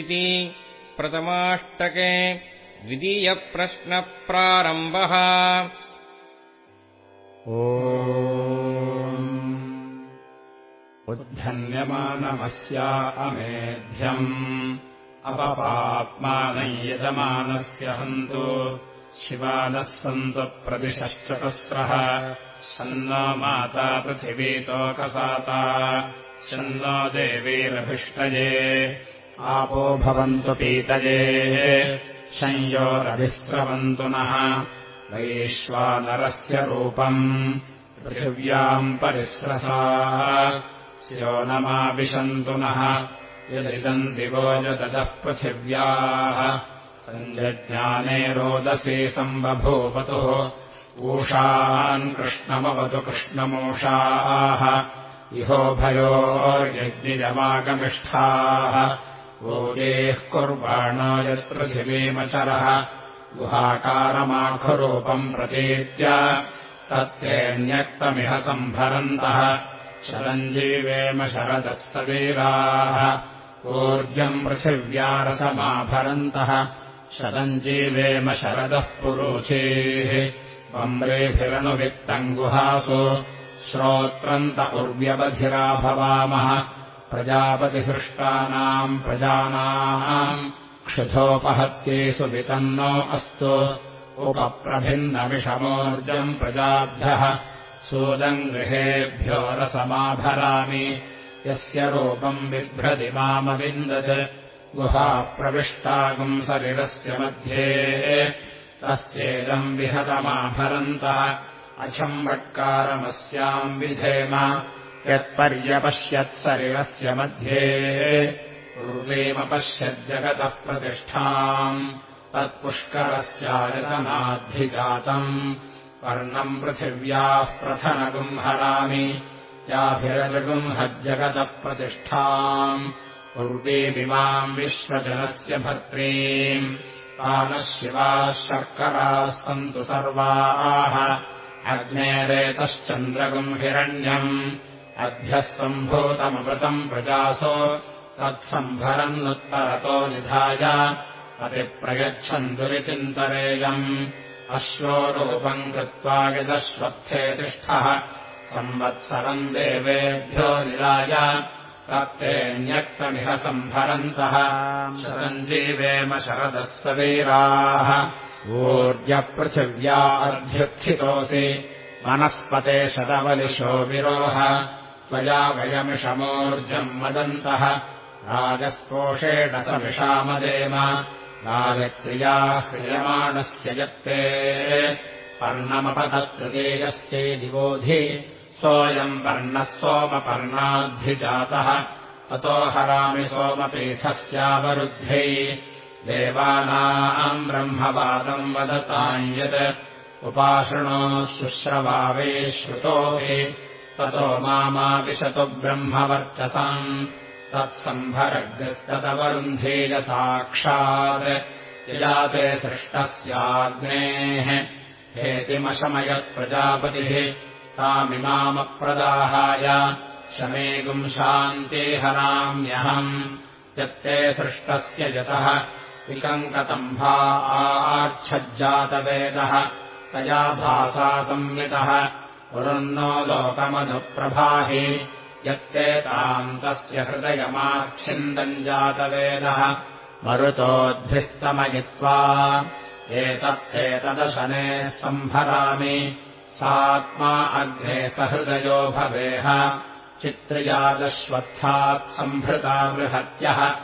इति प्रथमाष्टके द्वितीयप्रश्नप्रारम्भः। उद्धन्यमानमस्या अमेध्यम् अपपाप्मानम् यजमानस्य हन्तु शिवानः सन्नो माता पृथिवीतोकसाता सन्नो देवीरभिष्टये आपो भवन्तु पीतये। संयोरभिस्रवन्तु नः। वैश्वानरस्य रूपम् पृथिव्याम् परिस्रसा। स्यो नमाविशन्तु नः। यदिदम् दिवो यदः पृथिव्याः। सञ्जज्ञाने रोदसी सम्बभूवतुः ऊषान् कृष्णमवतु कृष्णमूषाः। इहोभयोर्यज्ञिजमागमिष्ठाः गोदेः कुर्वाणो यत्पृथिवीमचरः गुहाकारमाखुरूपम् प्रतीत्य। तत्तेऽन्यक्तमिह सम्भरन्तः शरञ्जीवेम शरदः सवीराः ऊर्जम् पृथिव्यारसमाभरन्तः। शरञ्जीवेम शरदः पुरुचेः। वम्रेभिरनुवित्तम् गुहासु। श्रोत्रन्त उर्व्यवधिरा भवामः प्रजापतिहृष्टानाम् प्रजानाम् क्षुधोपहत्येषु वितन्नो अस्तु। उपप्रभिन्नविषमोर्जम् प्रजाभ्यः सूदम् गृहेभ्यो रसमाभरामि। यस्य रूपम् बिभ्रति मामविन्दत्। गुहाप्रविष्टागुम् शरीरस्य मध्ये। तस्येदम् विहतमाभरन्तः। अचम्बट्कारमस्याम् विधेम यत्पर्यपश्यत्सरिरस्य मध्ये पूर्वेमपश्यज्जगतः प्रतिष्ठाम् तत्पुष्करस्यायतनाद्धिजातम् वर्णम् पृथिव्याः प्रथनगुम्हरामि याभिरगुम्हज्जगतः प्रतिष्ठाम् पूर्वीमिमाम् विश्वजनस्य भर्त्रीम् तानः शिवाः शर्कराः सन्तु सर्वाः अग्नेरेतश्चन्द्रगुम् हिरण्यम् अभ्यः सम्भूतमृतम् प्रजासो तत्सम्भरन्नुत्तरतो निधाय अतिप्रयच्छन्दुरिचिन्तरेयम् अश्वरूपम् कृत्वा यदश्वत्थे तिष्ठः संवत्सरम् देवेभ्यो निराय तत्तेऽन्यक्तमिह सम्भरन्तः शरञ्जीवेम शरदः सवीराः ऊर्जपृथिव्या अभ्युत्थितोऽसि वनस्पते शतवलिशो विरोह त्वया वयमिषमोर्जम् वदन्तः। राजस्पोषेण समिषामदेम राजक्रिया ह्रियमाणस्य यत्ते। पर्णमपततृतीयस्यै दिवोधि। सोऽयम् पर्णः सोमपर्णाद्धिजातः ततो हरामि सोमपीठस्यावरुद्धै। देवानाम् ब्रह्मवादम् वदताम् यत् उपाशृणो शुश्रवावे श्रुतो हि ततो मामाविशतु ब्रह्मवर्चसाम् तत्सम्भरग्रस्ततवरुन्धेयसाक्षात् यजाते सृष्टस्याग्नेः हेतिमशमयत्प्रजापतिः तामिमामप्रदाहाय शमेगुम् शान्तिहराम्यहम् यत्ते सृष्टस्य यतः विकङ्कतम्भा आच्छज्जातवेदः तया भासा संवितः पुरन्नो लोकमधुप्रभाहि यत्ते ताम् तस्य हृदयमाच्छिन्दम् जातवेदः मरुतोद्भिस्तमयित्वा एतत्तेतदशने सम्भरामि सात्मा अग्ने सहृदयो भवेह। चित्रियादश्वत्थात् सम्भृता बृहत्यः।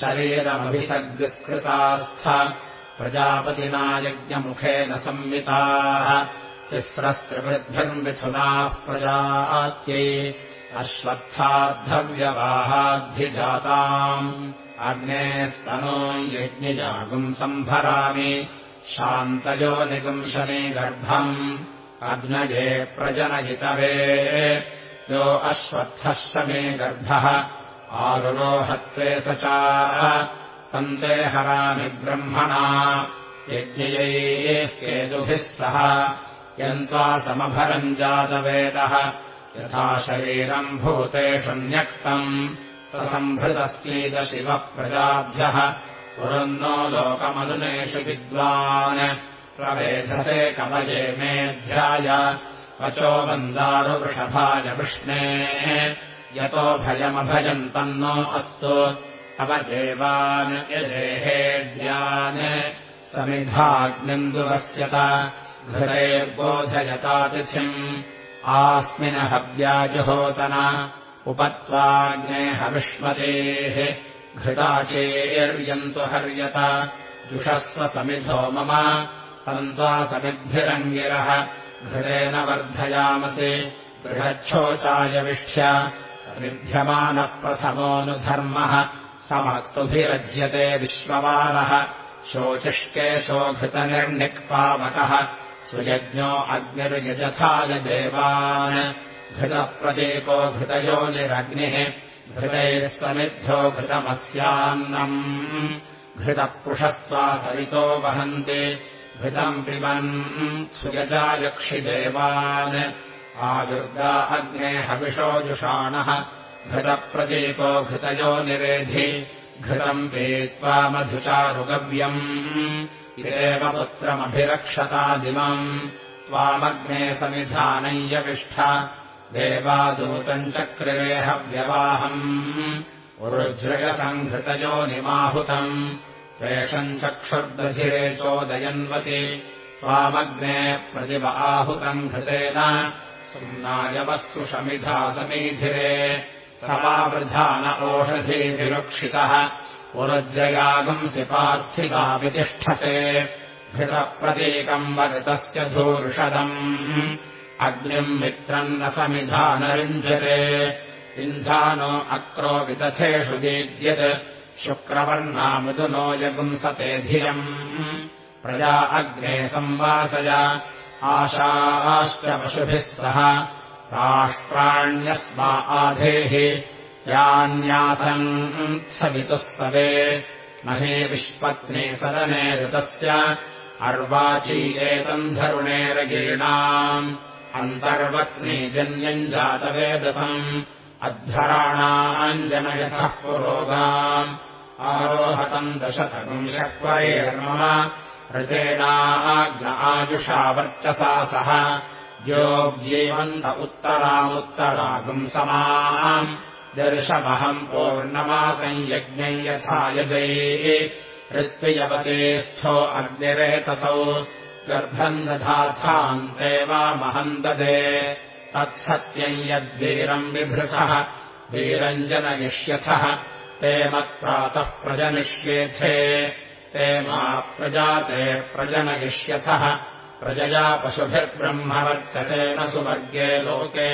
शरीरमभिसर्गस्कृतास्थ प्रजापतिना यज्ञमुखेन संविताः तिस्रस्त्रिवृद्भिर्मिथुनाः प्रजात्यै अश्वत्थाद्धव्यवाहाद्धिजाताम् अग्नेस्तनो यज्ञजागुम् सम्भरामि। शान्तयो निगुंशने गर्भम्। अग्नये प्रजनयितवे। यो अश्वत्थः शमे गर्भः। आरुरोहत्वे स च। तन्ते हरामि ब्रह्मणा। यज्ञयैः केतुभिः सह यन्त्वा समभरम् जातवेदः। यथा शरीरम् भूतेषु न्यक्तम् सम्भृतस्यैदशिवः प्रजाभ्यः पुरन्नो लोकमनुनेषु विद्वान्। प्रवेधसे कवये मेऽध्याय वचो मन्दारुवृषभाय वृष्णेः। यतो भयमभयन्तन्नो अस्तु। तव देवान् यदेहेड्यान्। समिधाग्निन्दुवस्यत घृतेर्बोधयतातिथिम् आस्मिन् हव्याजुहोतन उपत्वाग्ने हविष्मतेः घृताचेर्यन्तु हर्यत जुषस्व समिधो मम तन्त्वा समिद्भिरङ्गिरः घृतेन वर्धयामसि बृहच्छोचायविष्य समिध्यमानः प्रथमोऽनुधर्मः समक्तुभिरज्यते विश्ववारः शोचिष्केशोघृतनिर्निक्पावकः सुयज्ञो अग्निर्यजथाय देवान् घृतप्रतीको घृतयोनिरग्निः घृतैः समिद्धो घृतमस्यान्नम्। घृतपुषस्त्वा सरितो वहन्ति घृतम् पिबन् सुयजायक्षिदेवान् आदुर्गा अग्ने हविषोजुषाणः घृतप्रतीको घृतयो निरेधि घृतम् पीत्वा मधुचारुगव्यम् इदेव पुत्रमभिरक्षतादिमम् त्वामग्ने समिधानय्यविष्ठ देवादूतम् चक्रिरेहव्यवाहम् उरुज्रयसङ्घृतयो निमाहुतम्। त्वेषम् चक्षुर्दधिरे चोदयन्वति। त्वामग्ने प्रतिव आहुतम् घृतेन। सुम्नायवत्सु शमिधा समीधिरे। समावृधान ओषधीभिरुक्षितः उरुज्रयागुंसि पार्थिवावितिष्ठते घृतप्रतीकम् वरितस्य धूर्षदम्। अग्निम् मित्रम् न समिधानरिञ्जते इन्धानो अक्रो विदथेषु दीद्यत्। शुक्रवर्णामृदुनो यगुंसते धियम्। प्रजा अग्ने संवासय। आशाश्च पशुभिः सह। राष्ट्राण्यस्मा आधेहि यान्यासन् सवितुः सवे। महे विष्पत्ने सदने ऋतस्य। अर्वाचीयेतम् धरुणेरगीणाम् अन्तर्वत्नीजन्यम् जातवेदसम्। अध्वराणाञ्जनयथः पुरोगाम्। आरोहतम् दशतपुंशक्वरेर्मम ऋतेनाग्न आयुषा वर्चसा सह। योग्येवन्त समाम् दर्शमहम् पूर्णमासंयज्ञै यथा यजये ऋत्वियवते स्थो अग्निरेतसौ गर्भम् दधाथान्ते वा महम् ददे तत्सत्यम् यद्वीरम् बिभृशः वीरञ्जनयिष्यथः ते मत्प्रातः प्रजनिष्येथे। ते मा प्रजाते प्रजनयिष्यथः प्रजया पशुभिर्ब्रह्मवर्चसेन सुवर्गे लोके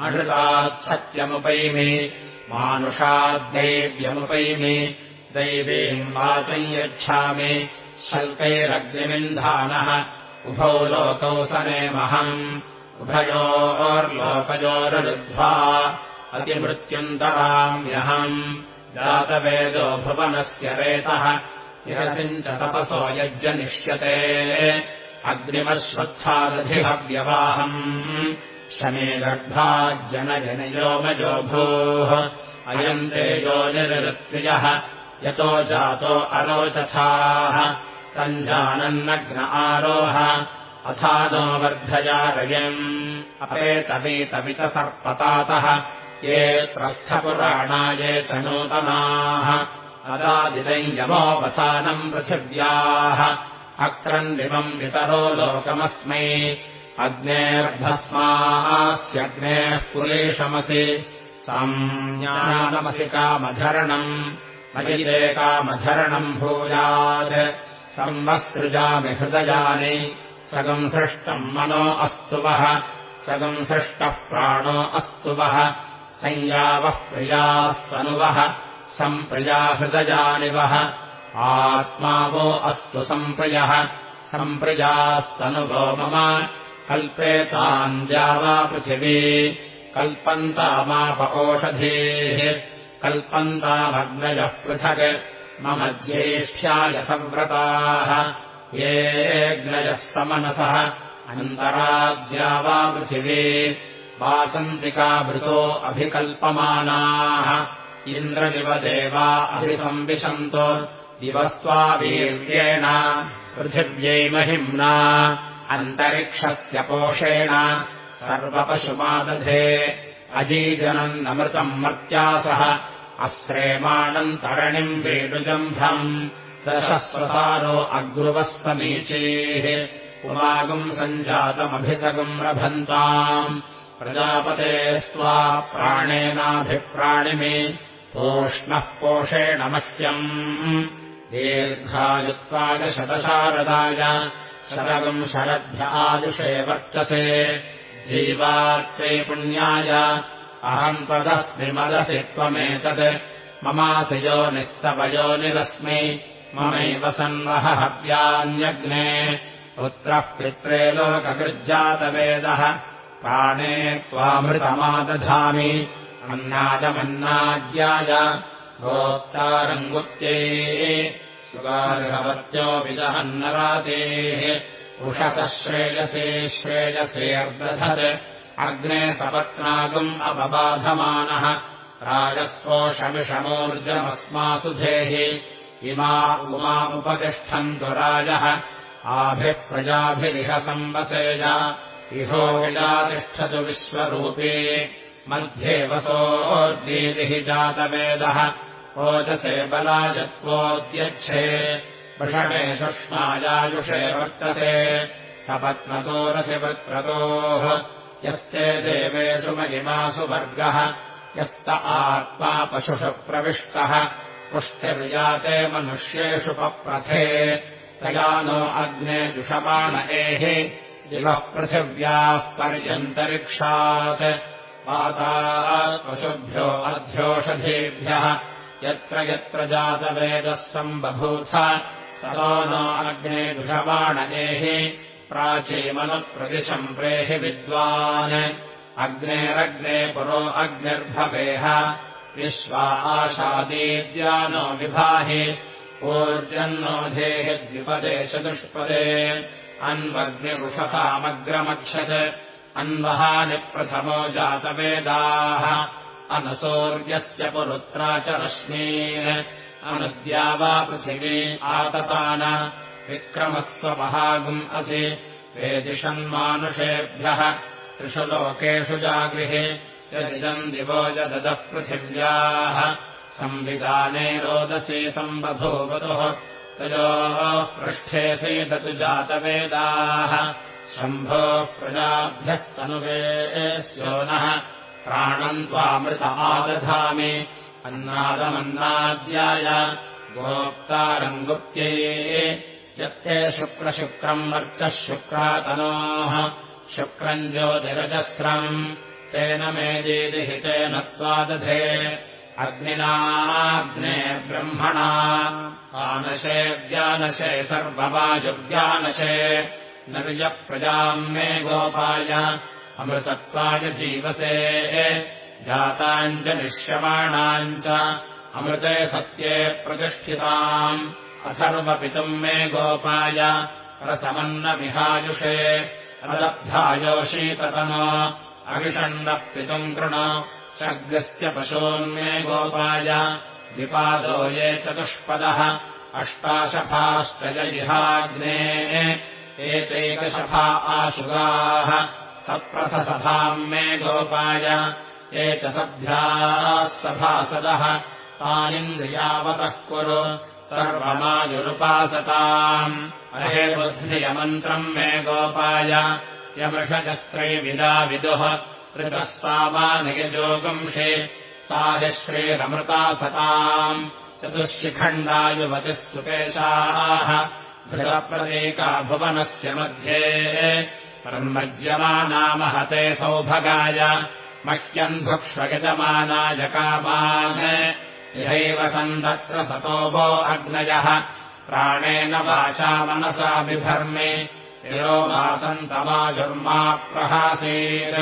अहृतात्सत्यमुपैमि मानुषाद्दैव्यमुपैमि। दैवीम् वाचम् यच्छामि। शल्कैरग्निमिन्धानः। उभौ लोकौ सनेमहम् उभयोर्लोकयोररुद्ध्वा अतिमृत्युन्तराम्यहम् जातवेदो भुवनस्य रेतः। यरसिम् च तपसो यज्जनिष्यते। अग्निमश्वत्थादधिहव्यवाहम् शमे गर्भाज्जनजनयोमजो भूः अयम् तेजो निरृत्वियः यतो जातो अरोचथाः तम् जानन्नग्न आरोह अथा नो वर्धया रयम् अपेतवीतवित सर्पतातः ये त्रस्थपुराणा ये च नूतनाः। अदादिदम् यमोपसानम् पृथिव्याः। अक्रन्दिमम् वितरो लोकमस्मै अग्नेर्भस्मास्यग्नेः पुरेशमसि संज्ञानमसि कामधरणम्। मयिते कामधरणम् भूयात्। संवसृजामि हृदयानि। सगम् सृष्टम् मनो अस्तु वः सगम् सृष्टः प्राणो अस्तु वः संयावः प्रियास्तनुवः। सम्प्रिया हृदयानि वः आत्मा वो अस्तु सम्प्रियः सम्प्रियास्तनुभो मम कल्पेताम् द्यावा पृथिवी कल्पन्तामाप ओषधेः कल्पन्तामग्नयः पृथक् मम ज्येष्ठ्याय संव्रताः येऽग्नयः समनसः अन्तराद्यावा पृथिवी वासन्तिकाभृतो अभिकल्पमानाः इन्द्रदिवदेवा अभिसंविशन्तो दिवस्त्वा वीर्येण पृथिव्यै महिम्ना अन्तरिक्षस्य पोषेण सर्वपशुमादधे अजीजनम् नमृतम् मर्त्यासः अश्रेमाणम् तरणिम् वेणुजम्भम् दशस्वसारो अग्रुवः समीचीः उमागुम् सञ्जातमभिसगम् रभन्ताम् प्रजापते स्त्वा प्राणेनाभिप्राणिमि पोष्णः पोषेण मह्यम् दीर्घायुत्वादशतशारदाय शरगम् शरद्भ्यादुषे वर्चसे। जीवात्वे पुण्याय। अहम् त्वदस्मिमदसि त्वमेतत्। ममासि यो निस्तवयोनिरस्मि ममैव सन्वह हव्यान्यग्ने पुत्रः पित्रे लोककृज्जातवेदः प्राणे त्वामृतमादधामि। अन्नादमन्नाद्याय गोप्तारङ्गुत्यै सुगार्हवत्यो विदहन्नरातेः उषतः श्रेयसे श्रेयसेऽर्दधत् अग्ने सपत्नागुम् अपबाधमानः। राजस्पोषमिषमोर्जमस्मासु धेहि इमा उमामुपतिष्ठन्तु राजः। आभिप्रजाभिरिह संवसेज इहो विजातिष्ठतु विश्वरूपे। मध्ये वसोर्दीतिः जातवेदः ओजसे बलाजत्वोद्यच्छे वृषणे सुष्मायायुषे वर्तसे सपत्नतोरसि वृत्रतोः। यस्ते देवेषु महिमासु वर्गः। यस्त आत्मा पशुषु प्रविष्टः। पुष्टिर्याते मनुष्येषु पप्रथे। तया नो अग्ने जुषमाण एः दिवः पृथिव्याः पर्यन्तरिक्षात्। पातात्पशुभ्यो अध्योषधीभ्यः यत्र यत्र जातवेदः सम्बभूथ। ततो नो अग्ने जुषमाण एः प्राचीमनुप्रदिशम् प्रेहि विद्वान्। अग्नेरग्ने पुरो अग्निर्भवेह विश्वा आशादीद्यानो विभाहि। ऊर्जन्नो धेहि द्विपदे चतुष्पदे अन्वग्निरुषसामग्रमक्षत् अन्वहानि प्रथमो जातवेदाः अनसौर्यस्य पुरुत्रा च रश्मीन् अनुद्या वा पृथिवी आततान विक्रमस्वपहागुम् असि वेदिषन्मानुषेभ्यः त्रिषु लोकेषु जागृहे यदिदम् दिवो यदः पृथिव्याः संविधाने रोदसी सम्बभूवतुः तयोः पृष्ठे सीदतु जातवेदाः शम्भोः प्रजाभ्यस्तनुवे स्योनः प्राणम् त्वामृत आदधामि। अन्नादमन्नाद्याय गोप्तारङ्गुप्त्यै यत्ते शुक्रशुक्रम् वर्चः शुक्रातनोः। शुक्रम् ज्योतिरजस्रम्। तेन मेदीदिहितेन त्वादधे। अग्निनाग्ने ब्रह्मणा। आनशे व्यानशे सर्ववायुव्यानशे। नर्यप्रजाम् मे गोपाय अमृतत्वाय जीवसे जाताम् च निश्यमाणाम् च अमृते सत्ये प्रतिष्ठिताम् अथर्वपितुम् मे गोपाय रसमन्नविहायुषे अदब्धायोषीततनो अविषण्णः पितुम् कृण सर्गस्य पशोन्मे गोपाय विपादो ये चतुष्पदः अष्टाशफाश्च जलिहाग्ने एचैकशफा आशुगाः सप्रथसभाम् मे गोपाय। ये च सभ्याः सभासदः। तानिन्द्रियावतः कुरु। सर्वमायुरुपासताम्। अहे बुद्धियमन्त्रम् मे गोपाय। यमृषजस्त्रैविदा विदुः ऋतः सामानयजोगंषे सा हि श्रीरमृता सताम् चतुःशिखण्डायुवतिः सुपेशाः। घृतप्रदेका भुवनस्य मध्ये ब्रह्मज्यमानामहते सौभगाय मह्यम् धुक्ष्वयजमानाय कामान्। यहैव सन्दत्र सतो वो अग्नयः प्राणेन वाचा मनसा बिभर्मि तिरोमासन्तमाजुर्मा प्रहासीन्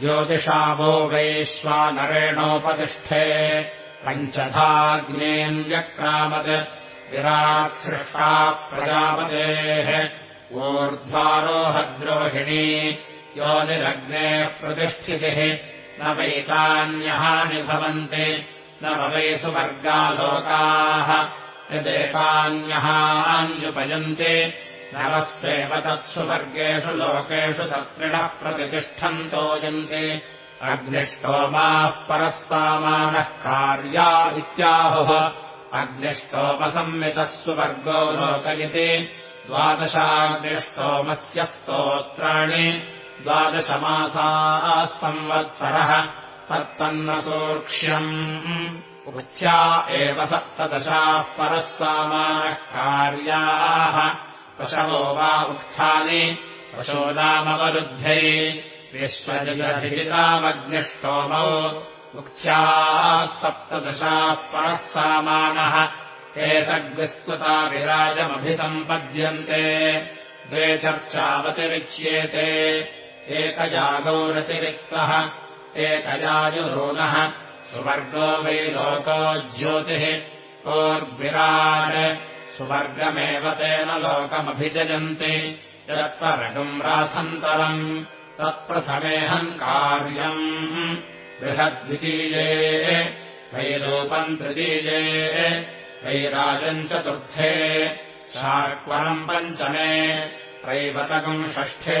ज्योतिषा वो वैश्वानरेणोपतिष्ठे पञ्चधाग्नेऽन्यक्रामत् विरात्सृष्टा प्रजापतेः ऊर्ध्वारोहद्रोहिणी योनिरग्नेः प्रतिष्ठितिः न वैतान्यहानि भवन्ति न भवेषु वर्गालोकाः यदेकान्यहान्युपयन्ति नवस्वेव तत्सु वर्गेषु लोकेषु सत्रिणः प्रतिष्ठन्तो यन्ति। अग्निष्टोमाः परः सामानः कार्या इत्याहुः। अग्निष्टोमसंमितः सुवर्गो लोकयति द्वादशाग्निष्टोमस्य स्तोत्राणि द्वादशमासाः संवत्सरः तत्तन्न सूक्ष्यम् उच्या एव सप्तदशाः परः सामानः कार्याः पशवो वा उक्थानि पशोदामवरुद्धै विश्वजयहितामग्निष्टोमौ उक्थ्याः सप्तदशाः परः सामानः एतद्विस्तुता विराजमभिसम्पद्यन्ते द्वे चर्चावतिरिच्येते। एकजागौरतिरिक्तः एकजायुरोनः सुवर्गो वै लोको ज्योतिः कोर्विराट् सुवर्गमेव तेन लोकमभिजयन्ति। यत्परगम् राथन्तरम् तत्प्रथमेऽहम् कार्यम्। बृहद्वितीये वैरूपम् तृतीये वैराजम् चतुर्थे शाक्वरम् पञ्चमे रैवतकम् षष्ठे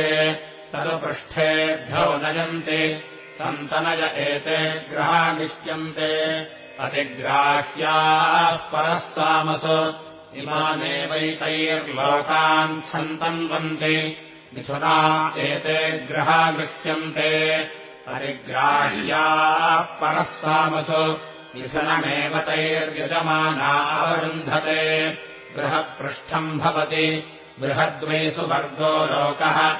तदुपृष्ठेभ्यो नयन्ति सन्तनय एते ग्रहादिश्यन्ते अतिग्राह्याः परः सामसु इमानेवैतैर्लोकान् सन्तन्वन्ति मिथुना एते ग्रहा गृह्यन्ते परिग्राह्याः परः सामसु मिथुनमेव तैर्यजमाना अवरुन्धते। बृहत्पृष्ठम् भवति। बृहद्वै सुवर्गो लोकः।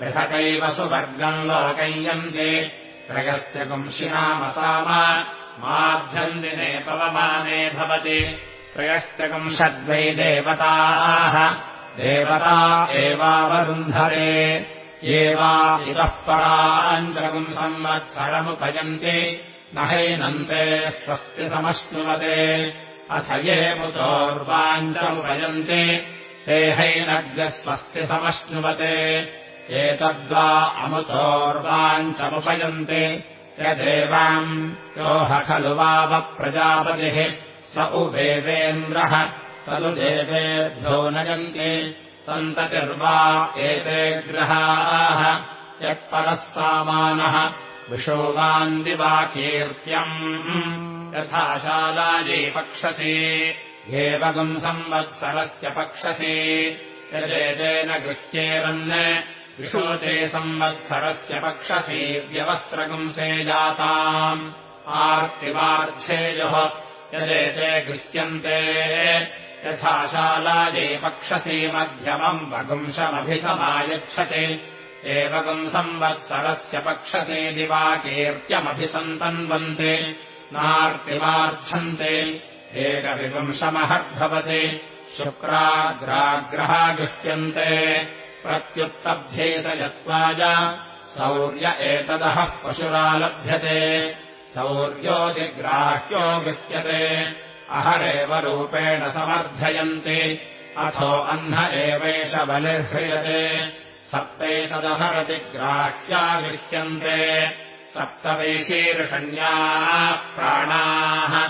बृहदैव सुवर्गम् लोकयन्ति। त्रयस्य पुंशिनामसाम माभ्यन्दिने पवमाने भवति। त्रयश्चकंषद्वै देवताः। देवता एवावरुन्धरे एवा इतः पराञ्चकम् संवत्सरमुपयन्ति न हैनन्ते स्वस्ति समश्नुवते अथ ये मुचोर्वाञ्चमुपयन्ति ते हैनग्रस्वस्ति समश्नुवते एतद्वा अमुतोर्वाञ्चमुपयन्ति यदेवाम् योह खलु वावप्रजापतिः स उवेवेन्द्रः तदु देवेभ्यो नयन्ति सन्ततिर्वा एते ग्रहाः यत्परः सामानः विशोवान्दिवाकीर्त्यम् यथा शालायै पक्षसि घेवगम् संवत्सरस्य पक्षसि। यजेतेन गृह्येरन् विशोचे संवत्सरस्य पक्षसि व्यवस्रगुंसे जाताम्। आर्तिमार्च्छेयोः यदेते गृह्यन्ते। यथा शालायै पक्षसि मध्यमम् वगुंशमभिसमायच्छति एवगम् संवत्सरस्य पक्षसे दिवाकीर्त्यमभिसन्तन्वन्ते नार्तिमार्च्छन्ते एकविपुंशमहद्भवति शुक्राग्राग्रहा गृह्यन्ते प्रत्युत्तभ्ये स यत्त्वाय सौर्य एतदः पशुरालभ्यते सौर्योदिग्राह्यो गृह्यते अहरेव रूपेण समर्थयन्ति अथो अह्न एवेष बलिह्रियते सप्तैतदहरति ग्राह्या गृह्यन्ते सप्तवैशीर्षण्याः प्राणाः।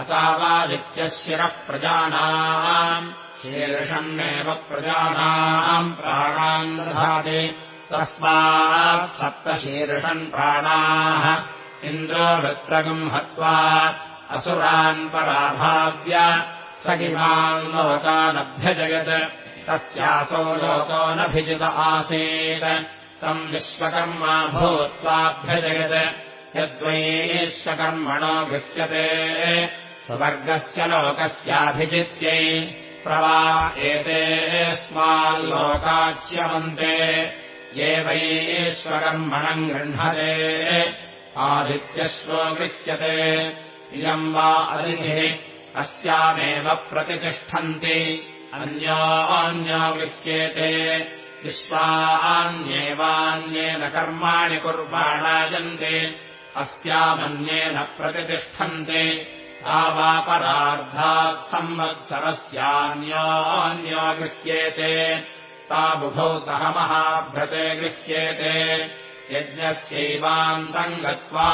असावादित्यशिरः प्रजानाम् शीर्षण्येव प्रजानाम् प्राणान् दधाति। तस्मात् सप्तशीर्षन् प्राणाः। वृत्रगम् हत्वा असुरान् पराभाव्य स किमान् लोकानभ्यजयत् तस्यासो लोको नभिजित आसीत्। तम् विश्वकर्मा भूत्वाभ्यजयत्। यद्वैश्वकर्मणो गृह्यते स्वर्गस्य लोकस्याभिजित्यै प्रवा एतेऽस्माल्लोकाच्यवन्ते ये वैश्वकर्मणम् गृह्णते। आदित्यश्वो गृह्यते इयम् वा अतिथिः अस्यामेव प्रतितिष्ठन्ति अन्योऽन्यो गृह्येते विश्वान्येवान्येन कर्माणि कुर्वाणायन्ते अस्यामन्येन प्रतितिष्ठन्ते तावापरार्धात् संवत्सरस्यान्योऽन्यो गृह्येते। ताबुभौ सह महाभ्रते गृह्येते। यज्ञस्यैवान्तम् गत्वा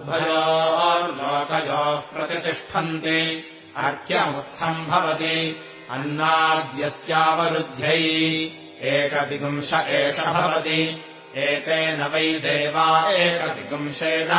उभयोर्लोकयोः प्रतितिष्ठन्ति अर्घ्यमुत्थम् भवति अन्नाद्यस्यावरुद्ध्यै एकविपुंश एष भवति। एतेन वै देवा एकविपुंशेन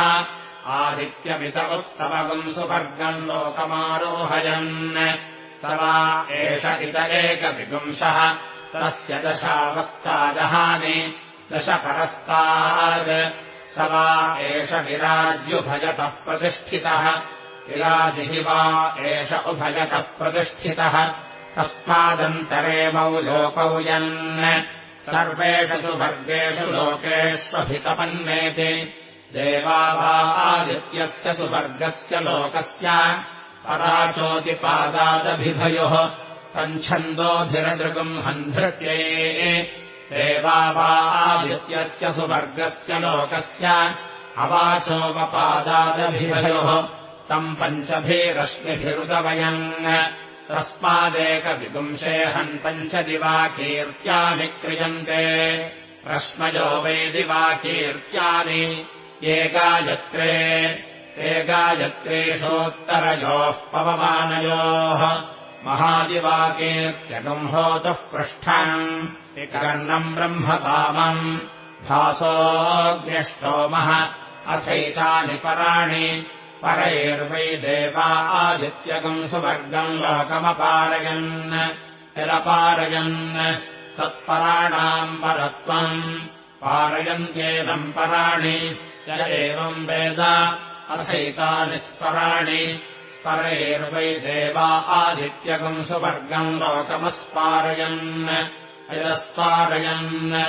आदित्यमित उत्तमगुम् सुवर्गम् लोकमारोहयन्। स वा एष इत एकविपुंशः तस्य दशावस्तादहानि दशपरस्ताद् स वा एष विराज्युभजतः प्रतिष्ठितः। विराजिः वा एष उभयतः प्रतिष्ठितः तस्मादन्तरेमौ लोकौ यन् सर्वेषु सुवर्गेषु लोकेष्वभितपन्नेति देवा वा आदित्यस्य सुवर्गस्य लोकस्य पराचोतिपादादभिभयोः तच्छन्दोऽधिरदृगम् हन्धृत्ये देवा वा आदित्यस्य सुवर्गस्य लोकस्य अवाचोपपादादभिभयोः तम् पञ्चभिरश्मिभिरुदवयन् तस्मादेकविपुंशेऽहम् पञ्चदिवाकीर्त्यानि क्रियन्ते रश्मयो वै दिवाकीर्त्यानि। एकायत्रे एकायत्रेषोत्तरयोः पवमानयोः। महादिवाकीर्त्यगम्होतः पृष्ठम्। विकर्णम् ब्रह्मकामम्। भासोऽग्न्यष्टोमः अथैतानि पराणि परैर्वै देवा आदित्यगम् सुवर्गम् लोकमपारयन्। यदपारयन् तत्पराणाम् परत्वम् पारयन्त्येदम् पराणि। य एवम् वेद। अथैतानि स्पराणि स्परैर्वै देवा आदित्यगम् सुवर्गम् लोकमस्पारयन्। यदस्पारयन्।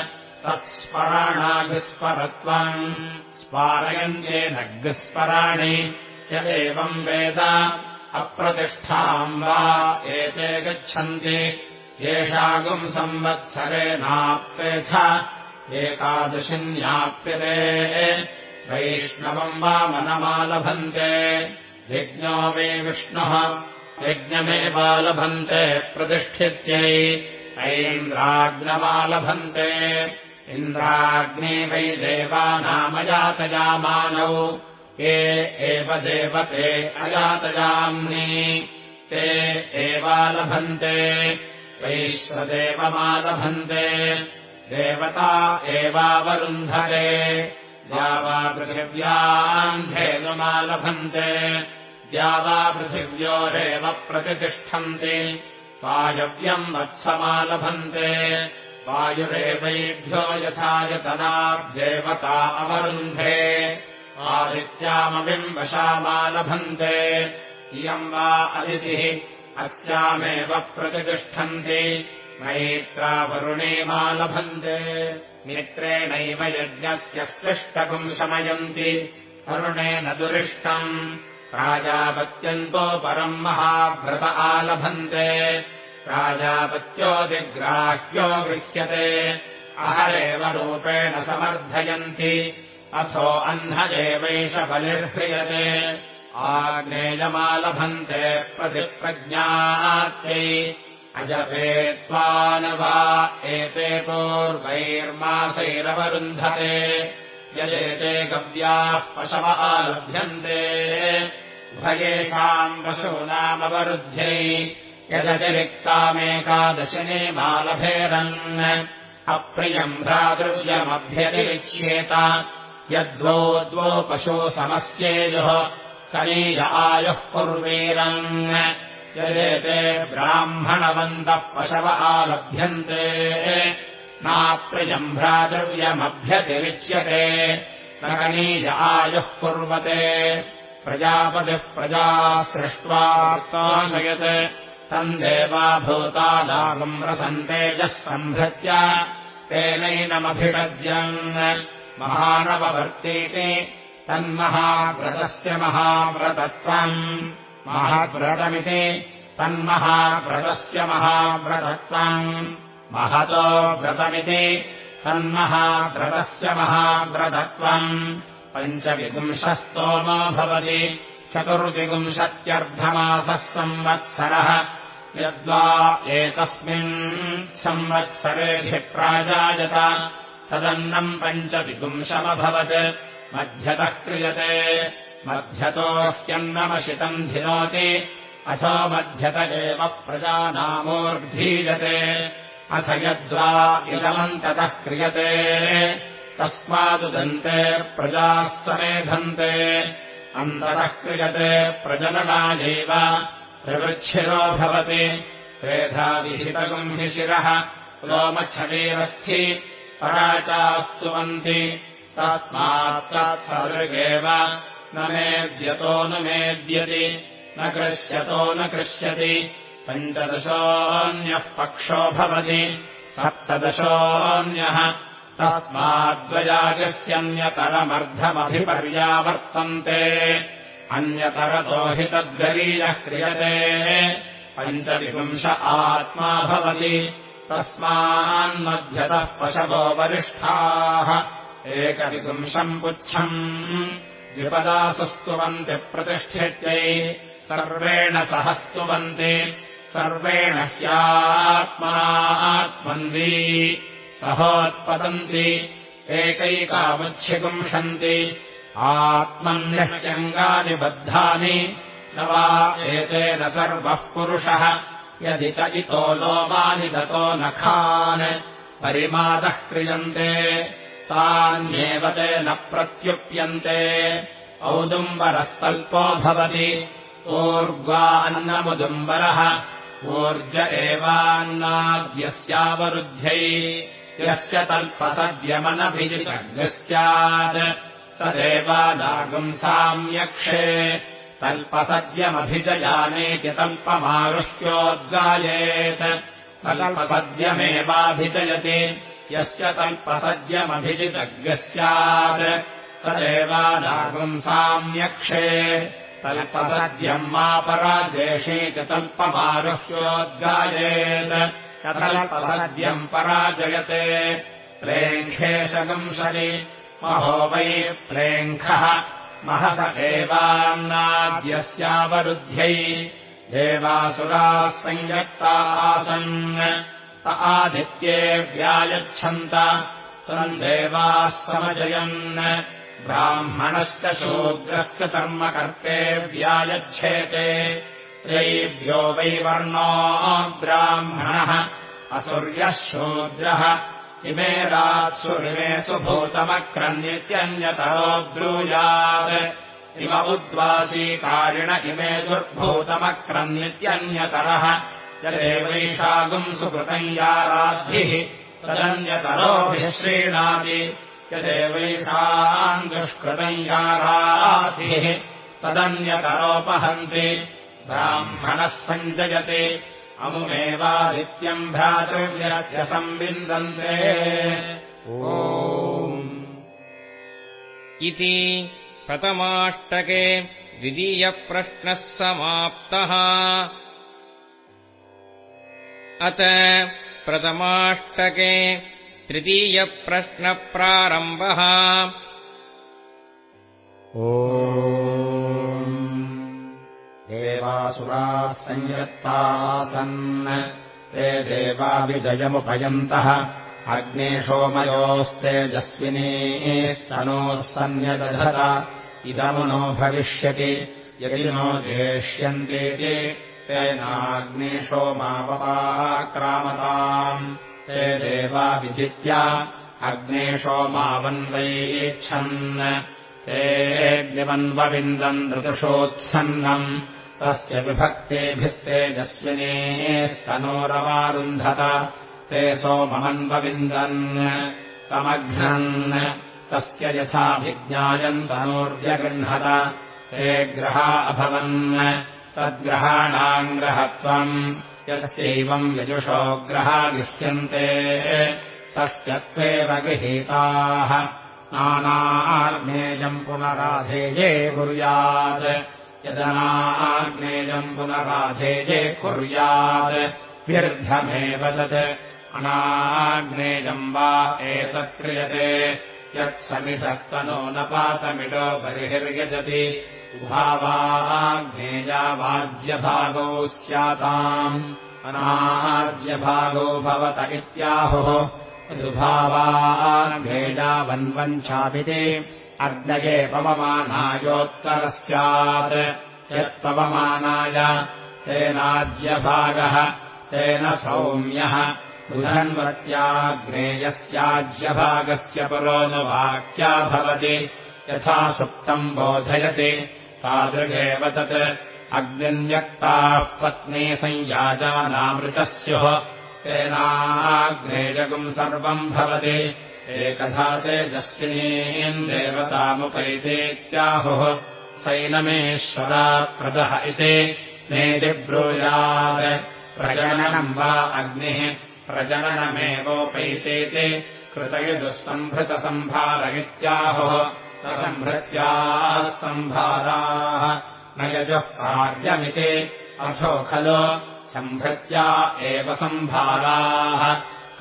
तत्स्पराणाभिस्परत्वम् स्पारयन्त्येनग्स्पराणि यदेवम् वेद। अप्रतिष्ठाम् वा एते गच्छन्ति। येषागुम् संवत्सरेणाप्येथ एकादशिन्याप्यते वैष्णवम् वा मनमालभन्ते। यज्ञो मे विष्णुः। यज्ञमेवालभन्ते प्रतिष्ठित्यै। ऐन्द्राग्नमालभन्ते। इन्द्राग्ने वै देवानामजातजामानौ ये एव देवते अजातजाम्नि। ते एवालभन्ते वैश्वदेवमालभन्ते। देवता एवावरुन्धरे द्यावापृथिव्यान्धेनुमालभन्ते द्यावापृथिव्योरेव प्रतितिष्ठन्ति वायव्यम् वत्समालभन्ते। वायुरेवैभ्यो यथा यतनाद्देवता अवरुन्धे आदित्यामविम् वशामालभन्ते इयम् वा अदितिः अस्यामेव प्रतितिष्ठन्ति मैत्रावरुणेमालभन्ते। मित्रेणैव यज्ञस्य सृष्टकुम् शमयन्ति वरुणेन दुरिष्टम्। प्राजापत्यन्तो परम् महाव्रत आलभन्ते। प्राजापत्योऽधिग्राह्यो गृह्यते। अहरेव रूपेण समर्थयन्ति अथो अह्नदेवैष बलिर्ह्रियते आग्नेयमालभन्ते प्रतिप्रज्ञात्यै अजपे त्वान वा एते पूर्वैर्मासैरवरुन्धते यदेते गव्याः पशव आलभ्यन्ते। उभयेषाम् पशूनामवरुद्ध्यै यदतिरिक्तामेकादशिनीमालभेदन् अप्रियम् भ्रातृजमभ्यतिरिच्येत यद्वो द्वो पशो समस्येयुः कनीय आयुः कुर्वीरन्। यदेते ब्राह्मणवन्तः पशव आलभ्यन्ते। नाप्रियम् भ्रातृव्यमभ्यतिरिच्यते न कनीय आयुः कुर्वते। प्रजापतिः प्रजा सृष्ट्वार्ताशयत् तम् देवा भूतादागम् रसन्तेजः सम्भृत्य तेनैनमभिषज्यन् महानववर्तीति तन्महाव्रतस्य महाव्रतत्वम् महाव्रतमिति तन्महाव्रतस्य महाव्रतत्वम् महतो व्रतमिति तन्महाव्रतस्य महाव्रतत्वम् पञ्चविपुंशस्तोमो भवति चतुर्विपुंशत्यर्धमासः संवत्सरः यद्वा एतस्मिन् संवत्सरेऽभिप्राजायत तदन्नम् पञ्चविपुंशमभवत् मध्यतः क्रियते। मध्यतो ह्यन्नमशितम् धिनोति। अथो मध्यत एव प्रजानामूर्धीयते। अथ यद्वा इदमन्ततः क्रियते। तस्मादुदन्ते प्रजाः समेधन्ते। अन्ततः क्रियते प्रजननायैव प्रवृच्छिरो भवति। त्रेधाविहितगुम् शिरः लोमच्छवीरस्थि पराचास्तुवन्ति तस्मात्तृगेव न मेद्यतो न मेद्यति न कृष्यतो न कृष्यति। पञ्चदशोऽन्यः पक्षो भवति सप्तदशोऽन्यः। तस्माद्वयागस्यन्यतरमर्धमभिपर्यावर्तन्ते अन्यतरतो हि तद्गरीयः क्रियते। पञ्चविपुंश आत्मा भवति तस्मान्मध्यतः पशवो वरिष्ठाः। एकविपुंशम् पुच्छम् विपदा सुस्तुवन्ति प्रतिष्ठित्यै। सर्वेण सह स्तुवन्ति सर्वेण ह्यात्मात्मन्वी। सहोत्पतन्ति। एकैकामुच्छिपुंशन्ति आत्मन्यङ्गानि बद्धानि। न वा एतेन सर्वः पुरुषः यदित इतो लोमानि दतो नखान्। परिमादः क्रियन्ते। तान्येव तेन प्रत्युप्यन्ते। औदुम्बरस्तल्पो भवति। ऊर्ग्वा अन्नमुदुम्बरः। ऊर्ज एवान्नाद्यस्यावरुद्ध्यै। यस्य तल्पसद्यमनभिजितज्ञः स्यात्। स देवानागुंसाम्यक्षे तल्पसद्यमभिजयानेति तल्पमारुह्योद्गायेत् तल्पसद्यमेवाभिजयति। यस्य तल्पसद्यमभिजितज्ञः स्यात् स देवानागुंसाम्यक्षे तल्पसद्यम् मा पराजेषेति तल्पमारुह्योद्गायेत् कतल्पसद्यम् पराजयते। प्रेङ्खेशगंसरि महो वै प्रेङ्खः महत एवान्नाद्यस्यावरुद्ध्यै देवासुराः सञ्जक्ता आसन्। त आदित्ये व्यायच्छन्त तम् देवाः समजयन्। ब्राह्मणश्च शूद्रश्च कर्मकर्ते व्यायच्छेते। त्रयीभ्यो वै वर्णो ब्राह्मणः असुर्यः शूद्रः इमे रात्सुरिमेषु भूतमक्रन्नित्यन्यतरो ब्रूयात्। इम उद्वासीकारिण इमे दुर्भूतमक्रन्नित्यन्यतरः। यदेवैषागुम् सुकृतम् याराद्भिः तदन्यतरोभिः श्रीणाति। यदेवैषाम् दुष्कृतम् याराद्भिः तदन्यतरोपहन्ति। ब्राह्मणः सञ्जयति अमुमेवादित्यम् भ्रातृव्यस्य संविन्दन्ते। इति प्रथमाष्टके द्वितीयप्रश्नः समाप्तः। अत प्रथमाष्टके तृतीयप्रश्नप्रारम्भः। ओ देवासुराः संयत्तासन्। ते देवाभिजयमुपयन्तः। अग्ने सोमयोस्तेजस्विनीस्तनोः सन्न्यदधत इदमुनो भविष्यति। यदि नो जेष्यन्तीति तेनाग्ने सोमावपाक्रामताम्। ते देवाभिजित्य अग्ने सोमावन्वैच्छन् तेऽग्निवन्वविन्दम् ऋतुषोत्सन्नम् तस्य विभक्तेभिस्तेजस्विने स्तनोरवारुन्धत ते सोममन्वविन्दन् तमघ्नन् तस्य यथाभिज्ञायन्तनोर्व्यगृह्णत ते ग्रहा अभवन् तद्ग्रहाणाम् ग्रहत्वम् यस्यैवम् यजुषो ग्रहा गृह्यन्ते तस्य त्वेव गृहीताः नानाग्नेयम् पुनराधेये कुर्यात् यदनाग्नेयम् पुनराधेये कुर्यात् व्यर्थमेव तत्। अनाग्नेयम् वा एतत् क्रियते। यत्समिषत्तनो न पातमिडो बर्हिर्यजति। उभावाग्नेयावाज्यभागौ स्याताम्। अनाज्यभागो भवत इत्याहुः। दुभावाग्नेयावन्वञ्चापिते अग्नये पवमानायोत्तरः स्यात् यत्पवमानाय तेनाज्यभागः तेन सौम्यः। बुधन्वत्याग्नेयस्याज्यभागस्य पुरोनुवाक्या भवति। यथा सुप्तम् बोधयति। तादृगेव तत्। अग्निन्यक्ताः पत्नी संयाजानामृतः स्युः तेनाग्नेयगुम् सर्वम् भवति एकधा तेजस्विनीम् देवतामुपैतेत्याहुः सैनमेश्वरा प्रदः इति नेतिब्रूयात् प्रजननम् वा अग्निः प्रजननमेवोपैतेति कृतयदुःसम्भृतसम्भार इत्याहुः सम्भृत्याः सम्भाराः न यजः कार्यमिति अथो खलु सम्भृत्या एव सम्भाराः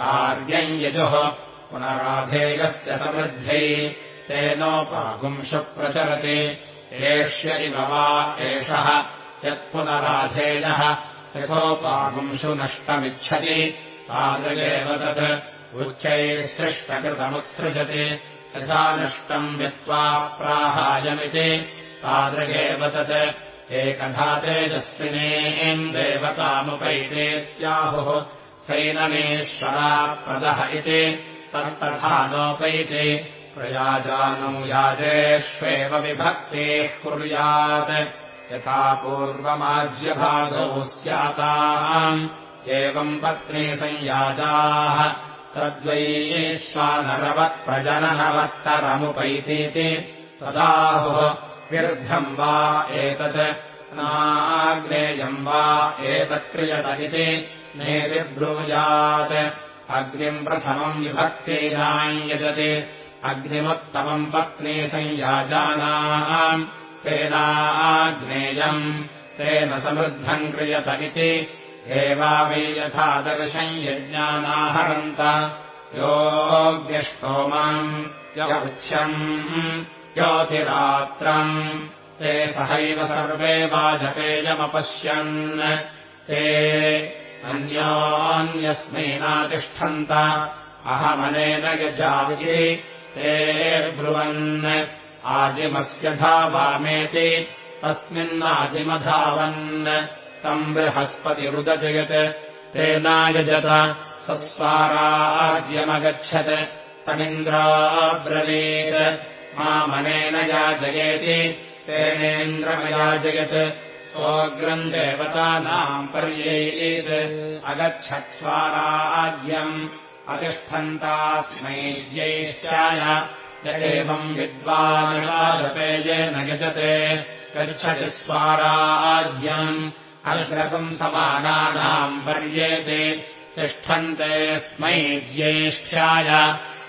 कार्यम् यजुः पुनराधेयस्य समृद्ध्यै तेनोपागुंशु प्रचरति एष्य इव वा एषः यत्पुनराधेयः यथोपागुंशु नष्टमिच्छति तादृगेव तत् उच्चैः सृष्टकृतमुत्सृजति यथा नष्टम् वित्त्वा प्राहायमिति तादृगेव तत् एकधा तेजस्विनेम् देवतामुपैतेत्याहुः सैनमेश्वरा इति तत्तथा नोपैति प्रयाजानौ याजेष्वेव विभक्तेः कुर्यात्। यथा पूर्वमाज्यभागौ स्याताम्। एवम् पत्नीसंयाजाः तद्वैश्वानरवत्प्रजननवत्तरमुपैतीति तदाहुः व्यर्थम् वा एतत्। नाग्नेयम् वा एतत्क्रियत इति नेतिब्रूयात् अग्निम् प्रथमम् विभक्तीनाम् यजति। अग्निमुत्तमम् पत्नीसंयाजानाम् तेनाग्नेयम्। तेन समृद्धम् क्रियत इति। एवा वै यथादर्शम् यज्ञानाहरन्त। योऽव्यष्टोमम् योच्यम् योतिरात्रम् ते सहैव सर्वे वाजपेयमपश्यन्। ते अन्योन्यस्मैनातिष्ठन्त अहमनेन यजावि ते ब्रुवन् आजिमस्य धावामेति। तस्मिन्नाजिमधावन् तम् बृहस्पतिरुदजयत्। तेनायजत सस्वाराज्यमगच्छत्। तमिन्द्राब्रवीत्। मामनेन याजयेति। तेनेन्द्रमयाजयत् स्वोग्रम् देवतानाम् पर्ययेत् अगच्छत्स्वाराज्यम् अतिष्ठन्तास्मै ज्येष्ठाय य एवम् विद्वानराजपेयेन यजते गच्छति स्वाराज्यम् अश्रकम् समानानाम् पर्येते तिष्ठन्ते स्मै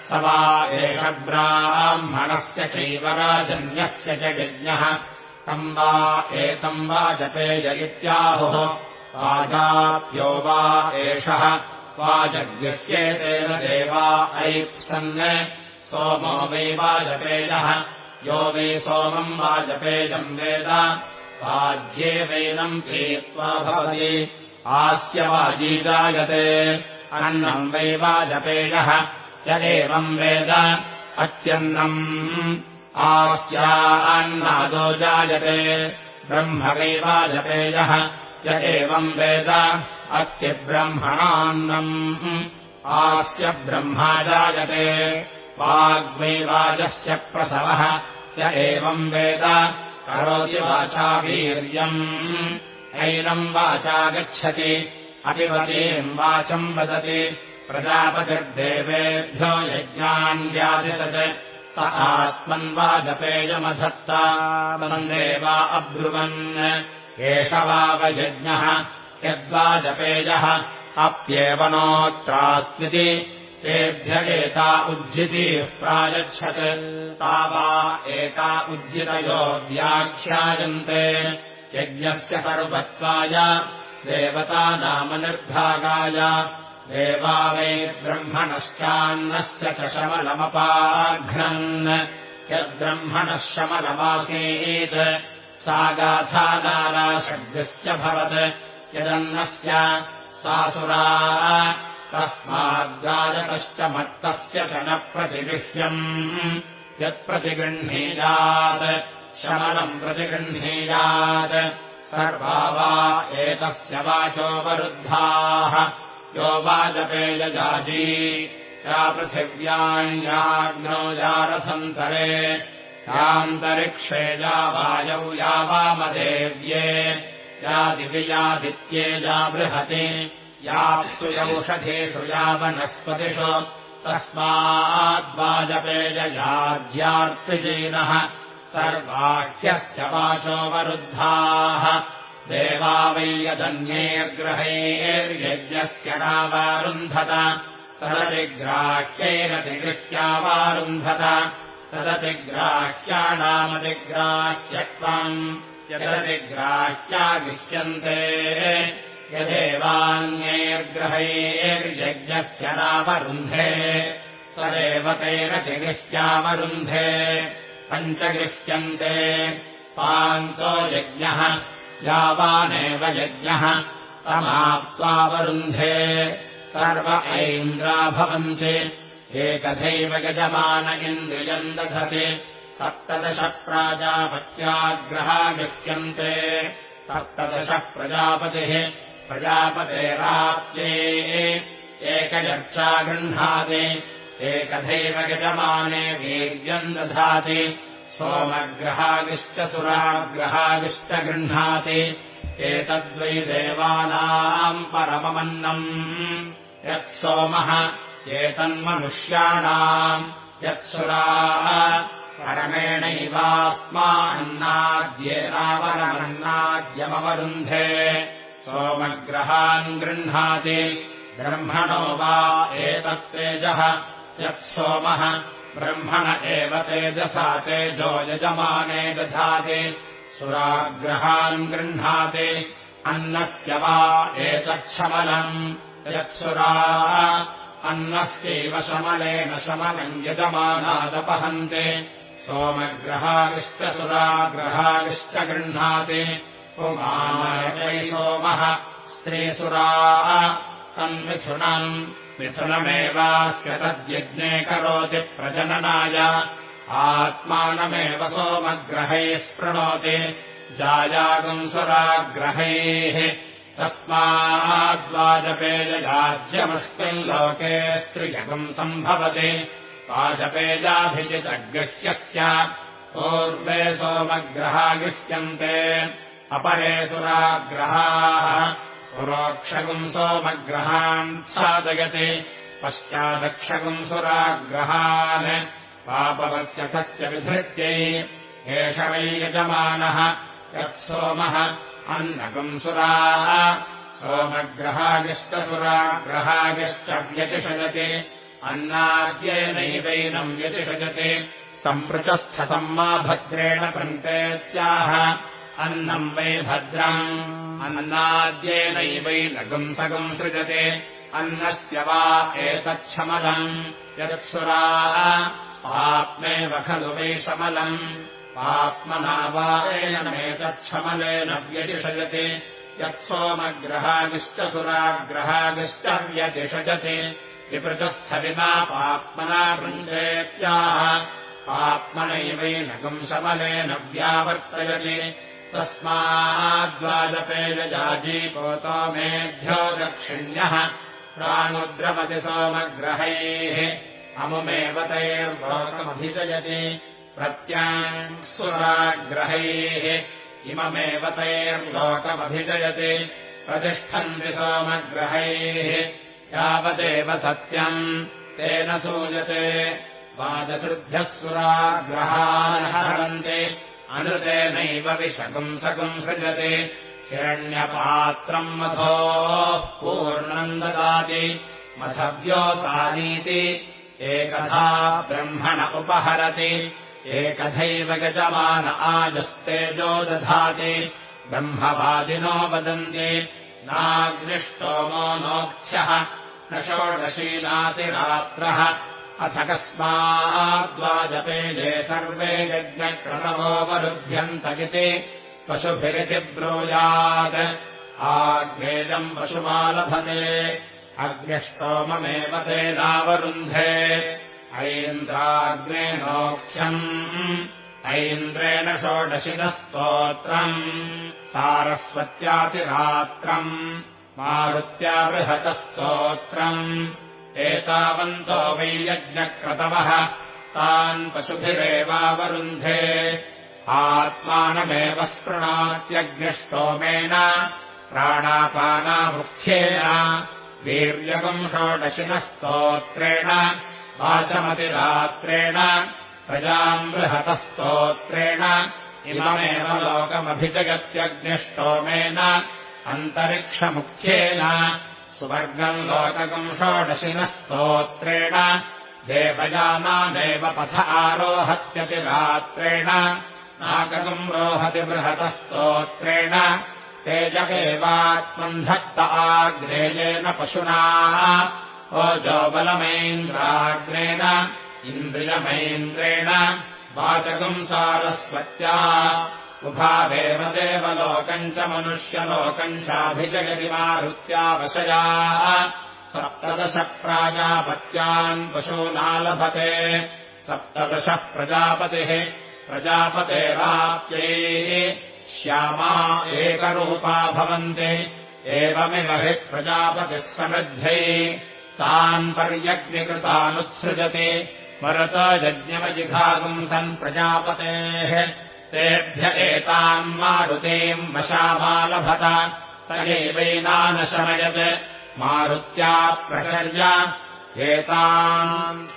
स वा एष ब्राह्मणस्य चैव राजन्यस्य च यज्ञः तम् वा एतम् वा जपेय इत्याहुः। वाजाप्यो वा एषः। वाजगृह्येतेन देवा ऐप्सन्। सोमो वै वाजपेयः यो वै सोमम् वाजपेयम् वेद। वाज्ये वैनम् पीत्वा भवति। आस्य वाजीजायते अन्नम् वै वाजपेयः य एवम् वेद। अत्यन्नम् आस्यान्नादो जायते ब्रह्म वै वाजपेयः य एवम् वेद अत्यब्रह्मणान्नम् आस्य ब्रह्मा जायते वाग्वैवाजस्य प्रसवः य एवम् वेद करोति वाचा वीर्यम्। हैनम् वाचा गच्छति अपिवतीम् वाचम् वदति प्रजापतिर्देवेभ्यो यज्ञान् व्यादिशत् स आत्मन्वाजपेयमधत्ता मन्देवा अब्रुवन्। एष वावयज्ञः यद्वाजपेयः अप्येव नोत्रास्मिति तेभ्य एता उज्झितीः प्रायच्छत्। तावा एता उज्झितयो व्याख्यायन्ते। यज्ञस्य सर्वत्वाय देवतानामनिर्भागाय देवा वै ब्रह्मणश्चान्नस्य च शमलमपाघ्नन्। यद्ब्रह्मणः शमलमासीत् सा गाथानाराशब्दस्य भवत्। यदन्नस्य सासुरा तस्माद्गायकश्च मत्तस्य च न प्रतिगृह्यम्। यत्प्रतिगृह्णीयात् शमनम् प्रतिगृह्णीयात्। सर्वा वा एतस्य वाचोपरुद्धाः यो वाजपेयजाजी या पृथिव्याण्याग्नौ यारथन्तरे यान्तरिक्षे या वायौ या वामदेव्ये। या दिव्यादित्ये या बृहति। याप्सु यौषधेषु या वनस्पतिषु। तस्माद्वाजपेययाज्यार्तिजीनः सर्वाह्यस्य वाचोऽवरुद्धाः देवा वै यदन्यैर्ग्रहैर्यज्ञस्य नावारुन्धत। तदतिग्राह्यैरतिगृह्यावारुन्धत। तदतिग्राह्याणामतिग्राह्यत्वम्। यदतिग्राह्या गृह्यन्ते यदेवान्यैर्ग्रहैर्यज्ञस्य नावरुन्धे। तदेव तैरतिगृह्यावरुन्धे पञ्चगृह्यन्ते। पान्तो यज्ञः यावानेव यज्ञः। तमाप्त्वावरुन्धे सर्व ऐन्द्रा भवन्ति। एकथैव यजमान इन्द्रियम् दधति। सप्तदश प्राजापत्याग्रहा गृह्यन्ते सप्तदश प्रजापतिः प्रजापतेराप्त्ये एकचर्चा गृह्णाति एकथैव यजमाने वीर्यम् दधाति सोमग्रहादिश्च सुराग्रहादिश्च गृह्णाति एतद्वै देवानाम् परममन्नम् यत्सोमः एतन्मनुष्याणाम् यत्सुराः परमेणैवास्मान्नाद्येनावरमन्नाद्यमवरुन्धे सोमग्रहान् गृह्णाति ब्रह्मणो वा एतत्तेजः यत्सोमः ब्रह्मण एव तेजसा तेजो यजमाने दधाति सुराग्रहान् गृह्णाति अन्नस्य वा एतच्छमलम् यत्सुरा अन्नस्यैव शमलेन शमलम् यजमानादपहन्ते सोमग्रहाविश्च सुराग्रहाविश्च गृह्णाति। पुमानवै सोमः स्त्रीसुरा तन्मिथुनम् मिथुनमेवास्य तद्यज्ञे करोति प्रजननाय। आत्मानमेव सोमग्रहैः स्पृणोति जायागम् सुराग्रहैः लोके स्त्रियगम् सम्भवति। वाजपेयाभिजितगृह्यस्य पूर्वे सोमग्रहा गृह्यन्ते अपरे सुराग्रहाः पुरोक्षगुम् सोमग्रहान् साधयति पश्चादक्षगुम् सुराग्रहान् पापवस्य सस्य एष वै यजमानः यत्सोमः अन्नगुम् सुराः। सोमग्रहागिश्च सुराग्रहागिश्च व्यतिषजति अन्नाद्येनैवैनम् व्यतिषजति सम्पृचस्थसम् मा भद्रेण पृन्तेत्याह अन्नम् वै भद्रम्। अन्नाद्येनैवैनगुम् सगुम् सृजते। अन्नस्य वा एतच्छमलम्। यत्सुराः पाप्मेव खलु वै शमलम् पाप्मना वा एनमेतच्छमलेन व्यतिषजति। यत्सोमग्रहागिश्च सुराग्रहागिश्च व्यतिषजति। विपृतस्थविमा पाप्मना वृन्देत्याह पाप्मनैवैनगुम् शमलेन व्यावर्तयति तस्माद्वाजपेयजाजीपोतो मेभ्यो दक्षिण्यः प्राणुद्रमति सोमग्रहैः अमुमेव तैर्लोकमभिजयति प्रत्याङ्सुराग्रहैः इममेव तैर्लोकमभिजयति प्रतिष्ठन्ति सोमग्रहैः यावदेव सत्यम् तेन सूयते वादसृभ्यः सुराग्रहान् हरन्ति अनुतेनैव विशकुम् सकुम् सृजति। हिरण्यपात्रम् मथोः पूर्णम् ददाति। मथव्योतानीति एकधा ब्रह्मण उपहरति। एकथैव गजमान आजस्तेजो दधाति। ब्रह्मवादिनो वदन्ति नाग्निष्टोमो नोक्ष्यः न षोडशीनातिरात्रः अथ कस्माद्वाजपेजे सर्वे यज्ञक्रमवोपरुध्यन्त इति पशुभिरिति ब्रूयात् आग्नेदम् पशुमालभते अग्निष्टोममेव तेनावरुन्धे ऐन्द्राग्नेनोक्ष्यम् ऐन्द्रेण षोडशिनस्तोत्रम् सारस्वत्यातिरात्रम् मारुत्या बृहतस्तोत्रम् एतावन्तो वै यज्ञक्रतवः तान् पशुभिरेवावरुन्धे। आत्मानमेव स्पृणात्यग्निष्टोमेन प्राणापानामुख्येन वीर्यगम् षोडशिनस्तोत्रेण। वाचमतिरात्रेण। प्रजाम् बृहतस्तोत्रेण। इममेव लोकमभिजगत्यग्निष्टोमेन अन्तरिक्षमुख्येन सुवर्गम् लोकगम् षोडशिनस्तोत्रेण देवयानामेव पथ आरोहत्यतिरात्रेण नागम् रोहति बृहतस्तोत्रेण तेजवेवात्मन्धत्त आग्नेयेन पशुना ओजोबलमेन्द्राग्नेन इन्द्रियमैन्द्रेण वाचकम् सारस्वत्या उभावेव देवलोकम् च मनुष्यलोकम् चाभिजयति मारुत्यावशया सप्तदश प्राजापत्यान् पशूनालभते। सप्तदशः प्रजापतिः प्रजापतेराप्यैः श्यामा एकरूपा भवन्ति। एवमिव हि प्रजापतिः समृद्धै। तान् पर्यग्निकृतानुत्सृजति। मरत यज्ञमजिघागुम् सन् प्रजापतेः तेभ्य एताम् मारुतीम् वशामालभत तयैवैनानशमयत् मारुत्या प्रचर्य। एताम्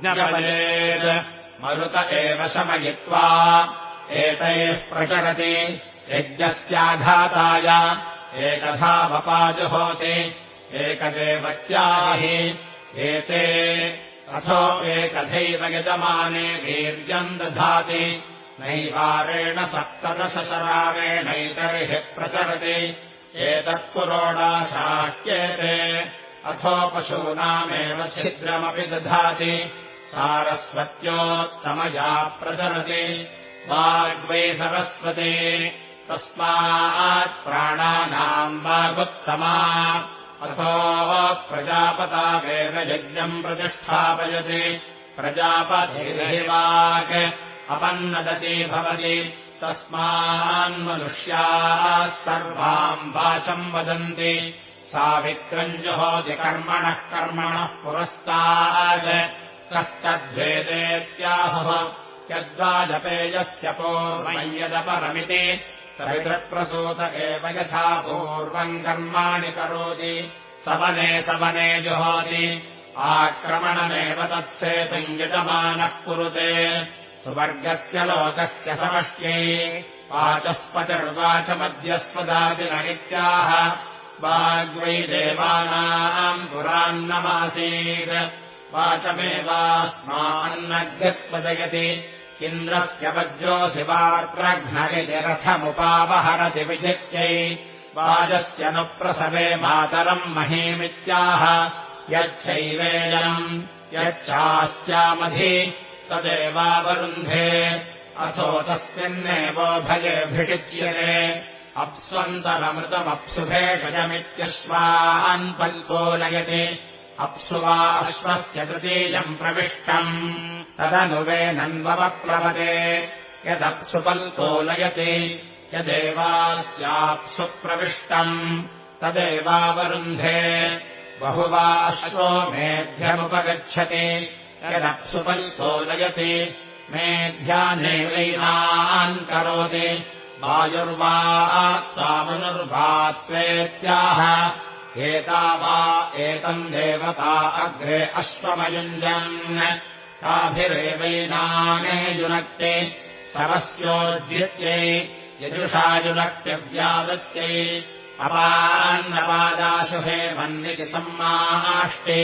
ज्ञपयेत् मरुत एव शमयित्वा। एतैः प्रचरति। यज्ञस्याघाताय। एकधा वपाजुहोति। एकदेवत्याहि। एते अथो एकथैव यजमाने वीर्यम् दधाति नैवारेण सप्तदशशरारेणैतर्हि प्रचरति एतत्पुरोडाशाक्येते अथो पशूनामेव छिद्रमपि दधाति। सारस्वत्योत्तमया प्रचरति। वाग्वै सरस्वती। तस्मात् प्राणानाम् वागुत्तमा। अथो प्रजापतावेन यज्ञम् प्रतिष्ठापयति। प्रजापतिर्हिवाक् अपन्नदति भवति। तस्मान्मनुष्याः सर्वाम् वाचम् वदन्ति। सावित्रम् जुहोति कर्मणः कर्मणः पुरस्तात्। कस्तद्वेदेत्याहुः यद्वाजपेयस्य पूर्वयदपरमिति सवितृप्रसूत एव यथा पूर्वम् कर्माणि करोति। सवने सवने जुहोति। आक्रमणमेव तत्सेतुम् यजमानः कुरुते सुवर्गस्य लोकस्य समष्ट्यै वाचस्पतिर्वाचमद्यस्वदादिननित्याः वाग्वै देवानाम् पुरान्नमासीत्। वाचमेवास्मान्नग्रस्पदयति इन्द्रस्य वज्रोऽसि वार्प्रघ्नयति रथमुपावहरति विजित्यै वाजस्य नु प्रसवे मातरम् महीमित्याह। यच्छैवेजनम् यच्चास्यामधि तदेवावरुन्धे अथो तस्मिन्नेवोभयेऽभिषिच्यते अप्स्वन्तरमृतमप्सुभेषजमित्यश्वान् पल्पोलयति अप्सु वा अश्वस्य तृतीयम् प्रविष्टम्। तदनुवेनन्वप्लवते यदप्सु पल्पोलयति यदेवास्याप्सु प्रविष्टम्। तदेवावरुन्धे बहुवा अश्वो मेध्यमुपगच्छति यदप्सु पल्पोलयति मेध्यानेवैनान् करोति। वायुर्वा त्वामनुर्वात्वेत्याह एता वा एतम् देवता अग्रे अश्वमयुञ्जन्। ताभिरेवैनाने युनक्ते सरस्योद्यत्यै यजुषायुनक्त्यव्यावृत्यै अपान्नपादाशु हे मन्निति सम्माष्टे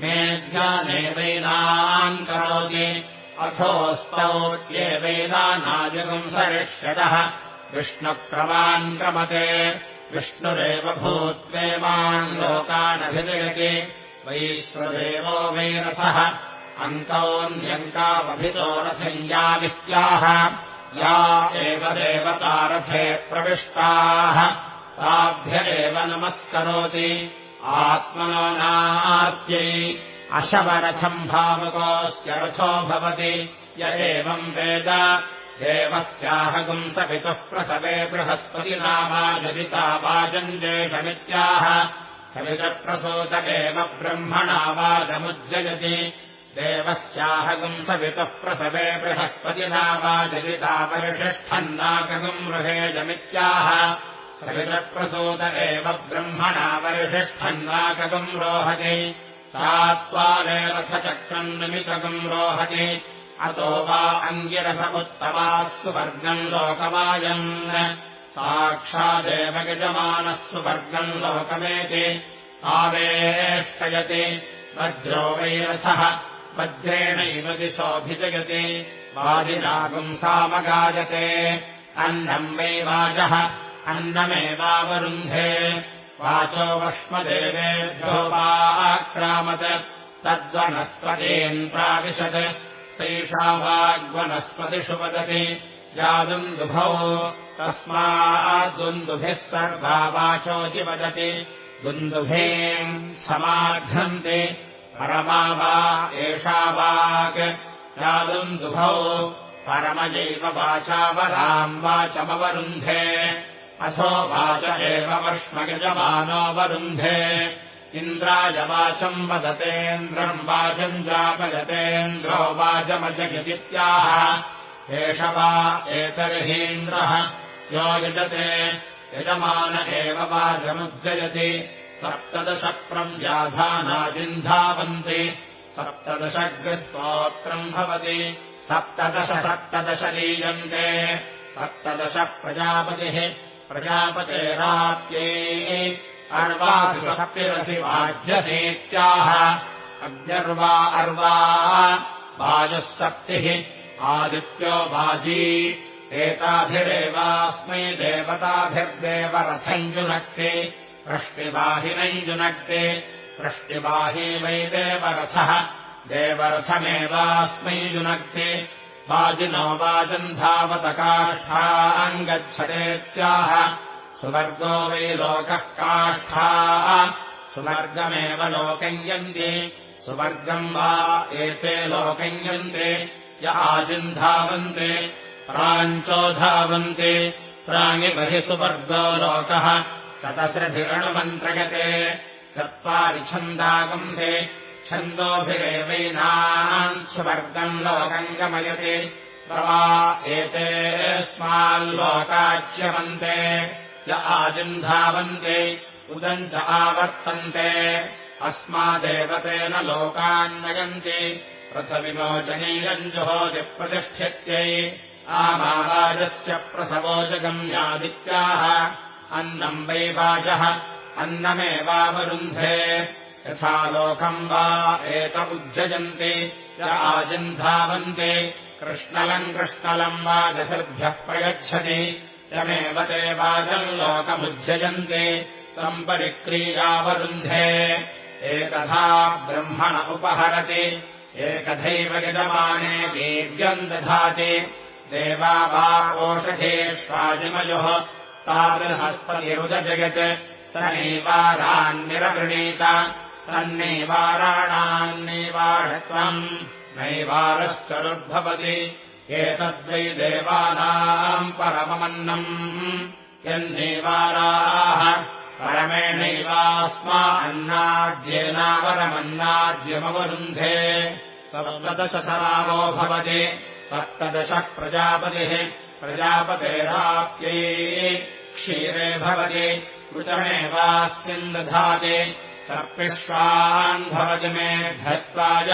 मेध्यानेवैनान् करोति। अथोस्तौत्येवैनानायुगम् सरिष्यतः। विष्णुप्रवान् क्रमते। विष्णुरेव भूत्वेमान् लोकानभिजयति वैश्वदेवो वैरथः अङ्कौन्यङ्कामभितो रथञ्जावित्याह। या एव देवतारथे प्रविष्टाः। ताभ्य एव नमस्करोति आत्मनो नार्त्यै अशवरथम् भावुकोऽस्य रथो भवति य एवम् वेद देवस्याहगुंसपितुः प्रसवे बृहस्पतिनामाजरिता वाजञ्जेषमित्याह सवितप्रसूत एव ब्रह्मणा वाचमुज्जयति देवस्याहगुंसवितुः प्रसवे बृहस्पतिनामाजरिता परिषिष्ठन्नाकगुम् मृहेजमित्याह सवितप्रसूत एव ब्रह्मणा परिषिष्ठन्नाकगुम् रोहति। सा त्वारेरथचक्रम् निमितगुम् रोहति। अतो वा अङ्गिरसमुत्तमाः सुवर्गम् लोकमायन् साक्षादेव यजमानः सुवर्गम् लोकमेति। आवेष्टयति। वज्रो वैरथः वज्रेणैव दिशोऽभिजयति। वाजिनागुंसामगायते अन्नम् वै वाजः अन्नमेवावरुन्धे। वाचो वक्ष्मदेवेभ्यो वा आक्रामत् तद्वनस्पतीन् प्राविशत्। सैषा वाग्वनस्पतिषु वदति यादुन्दुभौ तस्माद्दुन्दुभिः सर्वा वाचोऽति वदति। दुन्दुभेम् समाघ्नन्ति परमा वा एषा वाक्। यादुन्दुभौ परमजैव वाचावराम् वाचमवरुन्धे अथो वाच एव वर्ष्मयजमानोऽवरुन्धे इन्द्रायवाचम् वदतेन्द्रम् वाचम् जापयतेन्द्रो वाचमजगित्याह एष वा एतर्हीन्द्रः। यो यजते। यजमान एव वाचमुज्जयति। सप्तदशप्रम् व्याधानाजिन्धावन्ति सप्तदशग्रस्तोत्रम् भवति। सप्तदश सप्तदश लीयन्ते सप्तदश प्रजापतिः प्रजापतेराप्ये अर्वासप्तिरसि वाज्यसेत्याह अद्यर्वा अर्वा वाजः सप्तिः आदित्यो वाजी। एताभिरेवास्मै देवताभिर्देवरथम् जुनक्ति प्रष्टिबाहिनम् जुनक्ति प्रष्टिबाही वै देवरथः देवरथमेवास्मै जुनक्ति वाजिनो वाजम् धावतकाष्ठाम् गच्छतेत्याह सुवर्गो वै लोकः काष्ठाः। सुवर्गमेव लोकयन्ति सुवर्गम् वा एते लोकयन्ते य आजिन्धावन्ते। प्राञ्चो धावन्ते। प्राङि बहि सुवर्गो लोकः। चतसृभिरणुमन्त्रयते चत्वारि छन्दागंसे छन्दोभिरेवैनाम् सुवर्गम् लोकम् गमयति प्रवा एतेऽस्माल्लोकाच्यवन्ते य आजिन्धावन्ते उदम् च आवर्तन्ते अस्मादेवतेन लोकान्नयन्ति। रथविमोचनीयम् जुहोतिप्रतिष्ठित्यै आमावाजस्य प्रसवो जगम्यादित्याः अन्नम् वै वाजः अन्नमेवावरुन्धे यथा लोकम् वा एत उज्जयन्ति य आजिन्धावन्ते। कृष्णलम् कृष्णलम् वाजसृभ्यः प्रयच्छति। यमेव ते वाजम् लोकमुज्जयन्ति तम् परिक्रीयावरुन्धे। एकधा ब्रह्मण उपहरति एकथैव यजमाने वीर्यम् दधाति। देवा वा ओषधेष्वाजिमयोः तादृहस्पतिरुदजयत्। स नैवारान्निरवृणीत तन्नैवाराणान्नैवाढत्वम् नैवारश्चरुर्भवति एतद्वै देवानाम् परममन्नम् यन्नैवाराः परमेणैवास्मा अन्नाद्येनावरमन्नाद्यमवरुन्धे सप्तदशतरामो भवति सप्तदशः प्रजापतिः प्रजापतेराप्यै क्षीरे भवति ऋतमेवास्मिन् दधाति सर्पिष्वान् भवति मे धत्वाय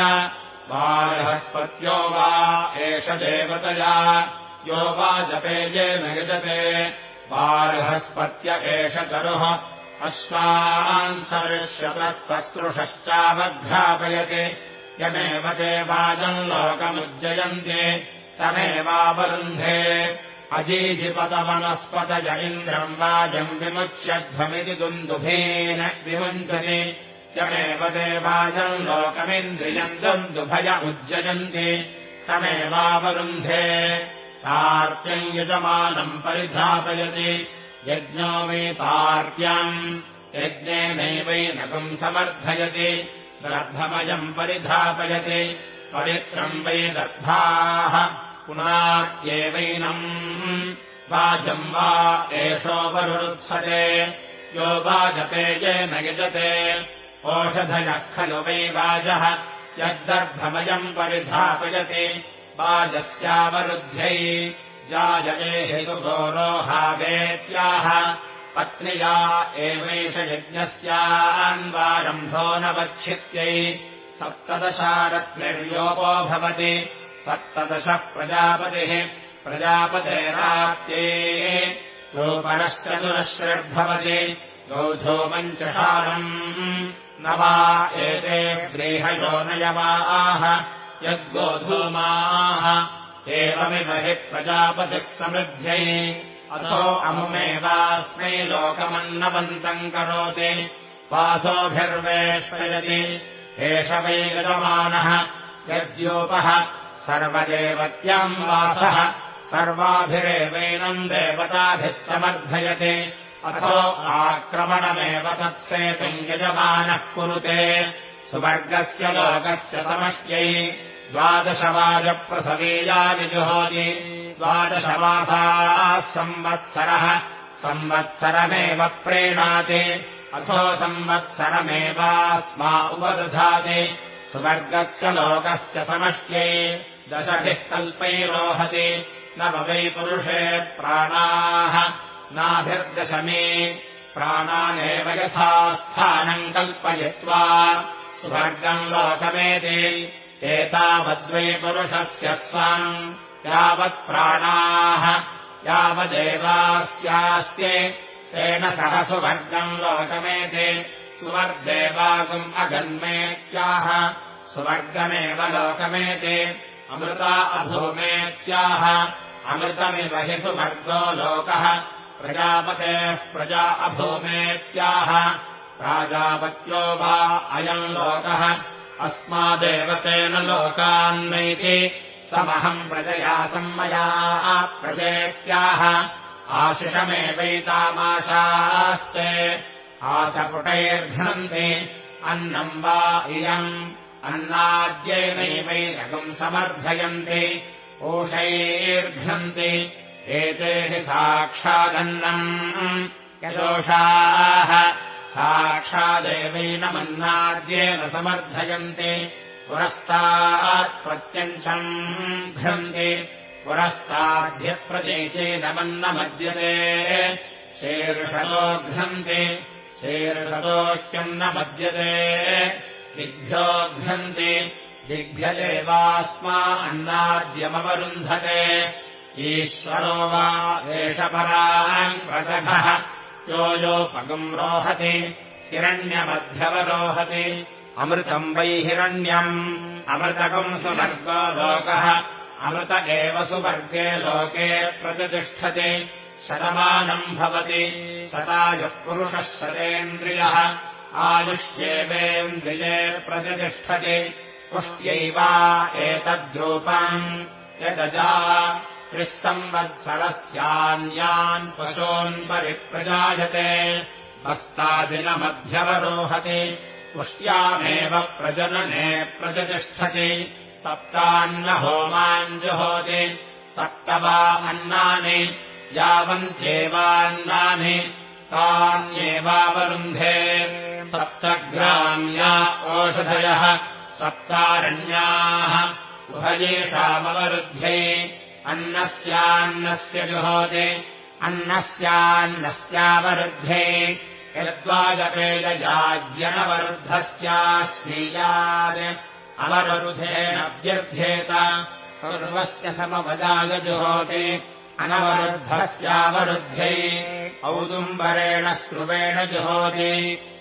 बालहस्पत्यो वा एष देवतया यो वा जपेजेन यजते बालहस्पत्य एष चरुः अश्वान् सर्षतः ससृषश्चावघ्रापयति यमेव ते वाजम् लोकमुज्जयन्ति तमेवावरुन्धे अजीजिपतवनस्पतज इन्द्रम् वाजम् विमुच्यध्वमिति दुन्दुभेन विमुञ्चति। यमेव ते वाजम् लोकमिन्द्रियम् दुन्दुभय उज्जयन्ति। तमेवावरुन्धे तार्प्यम् यजमानम् परिधापयति। यज्ञो वै तार्प्यम् यज्ञेनैवैनकम् समर्थयति। दर्भमयम् परिधापयति। पवित्रम् वै दर्भाः पुनात्येवैनम्। वाजम् वा एषोपरुत्सते यो वाजते येन यजते। ओषधयः खलु वै वाजः। यद्दर्भमयम् परिधापयति। वाजस्यावरुद्ध्यै जायते सुघोरोहावेत्याह पत्न्या एवैष यज्ञस्यान्वारम्भो न वच्छित्यै सप्तदशारत्निर्योपो भवति सप्तदशः प्रजापतिः। प्रजापतेरात्ये गोपरश्चतुरश्रिर्भवति गौधूमञ्चशालम् न वा एते व्रीहयो नयवाः यद्गोधूमाः। एवमिव हि प्रजापतिः समृद्ध्यै। अथो अमुमेवास्मै लोकमन्नवन्तम् करोति। वासोभिर्वेष्पयति एष वै गजमानः। यद्योपः सर्वदेवत्याम् वासः। सर्वाभिरेवैनम् देवताभिः समर्थयति अथो आक्रमणमेव तत्सेतुम् यजमानः कुरुते। सुवर्गस्य लोकस्य समष्ट्यै द्वादशवाजप्रथवीयानि जुहोति। द्वादशमासाः संवत्सरः। संवत्सरमेव प्रीणाति। अथो संवत्सरमेवास्मा उपदधाति। सुवर्गस्य लोकस्य समष्ट्यै दशभिः कल्पैरोहति न वै पुरुषे प्राणाः। नाभिर्दशमे प्राणानेव यथा स्थानम् कल्पयित्वा। सुवर्गम् लोकमेति एतावद्वै पुरुषस्य स्वाम् यावत्प्राणाः यावदेवास्यास्ते। तेन सह सुवर्गम् लोकमेति। सुवर्देवागुम् अगन्मेत्याह सुवर्गमेव लोकमेति अमृता अभूमेत्याह अमृतमिव हि सुवर्गो लोकः। प्रजापतेः प्रजा अभूमेत्याह प्राजापत्यो वा अयम् लोकः। अस्मादेव तेन लोकान्नैति। समहम् प्रजया सम्मया प्रजेत्याह। आशिषमेवैतामाशास्ते। आसपुटैर्घ्नन्ति अन्नम् वा इयम् अन्नाद्यैनैवैरगम् समर्थयन्ति ओषैर्घ्नन्ति एते साक्षादन्नम्। यदोषाः साक्षादेवैनमन्नाद्येन समर्थयन्ति पुरस्तात्प्रत्यञ्चम् घ्नन्ति पुरस्ताद्ध्यप्रदेशेनमन्नमद्यते शीर्षतो घ्नन्ति शीर्षतोह्यम् न मद्यते दिग्भ्यो घ्नन्ति दिग्भ्यदेवास्मा अन्नाद्यमवरुन्धते। ईश्वरो वा एष पराम् व्रजभः यो योपगम् रोहति हिरण्यमध्यवरोहति अमृतम् वै हिरण्यम्। अमृतकम् सुवर्गो लोकः। अमृत एव सुवर्गे लोके प्रतितिष्ठति शतमानम् भवति। शतायुः पुरुषः शतेन्द्रियः आयुष्येवेन्द्रिये प्रतितिष्ठति पुष्ट्यैवा एतद्रूपम् यदजा त्रिः संवत्सरस्यान्यान् पशून् परिप्रजायते हस्तादिनमध्यवरोहति पुष्ट्यामेव प्रजनने प्रतितिष्ठति सप्तान्नहोमान् जुहोति सप्त वा अन्नानि यावन्त्येवान्नानि तान्येवावरुन्धे सप्तग्राम्या ओषधयः सप्तारण्याः उभयेषामवरुध्ये अन्नस्यान्नस्य जुहोति अन्नस्यान्नस्यावरुद्धे। यद्वाजपेयजाज्यनवरुद्धस्याश्रीयात् अवरुधेनभ्यर्थ्येत सर्वस्य समवदागजुहोति अनवरुद्धस्यावरुद्धै। औदुम्बरेण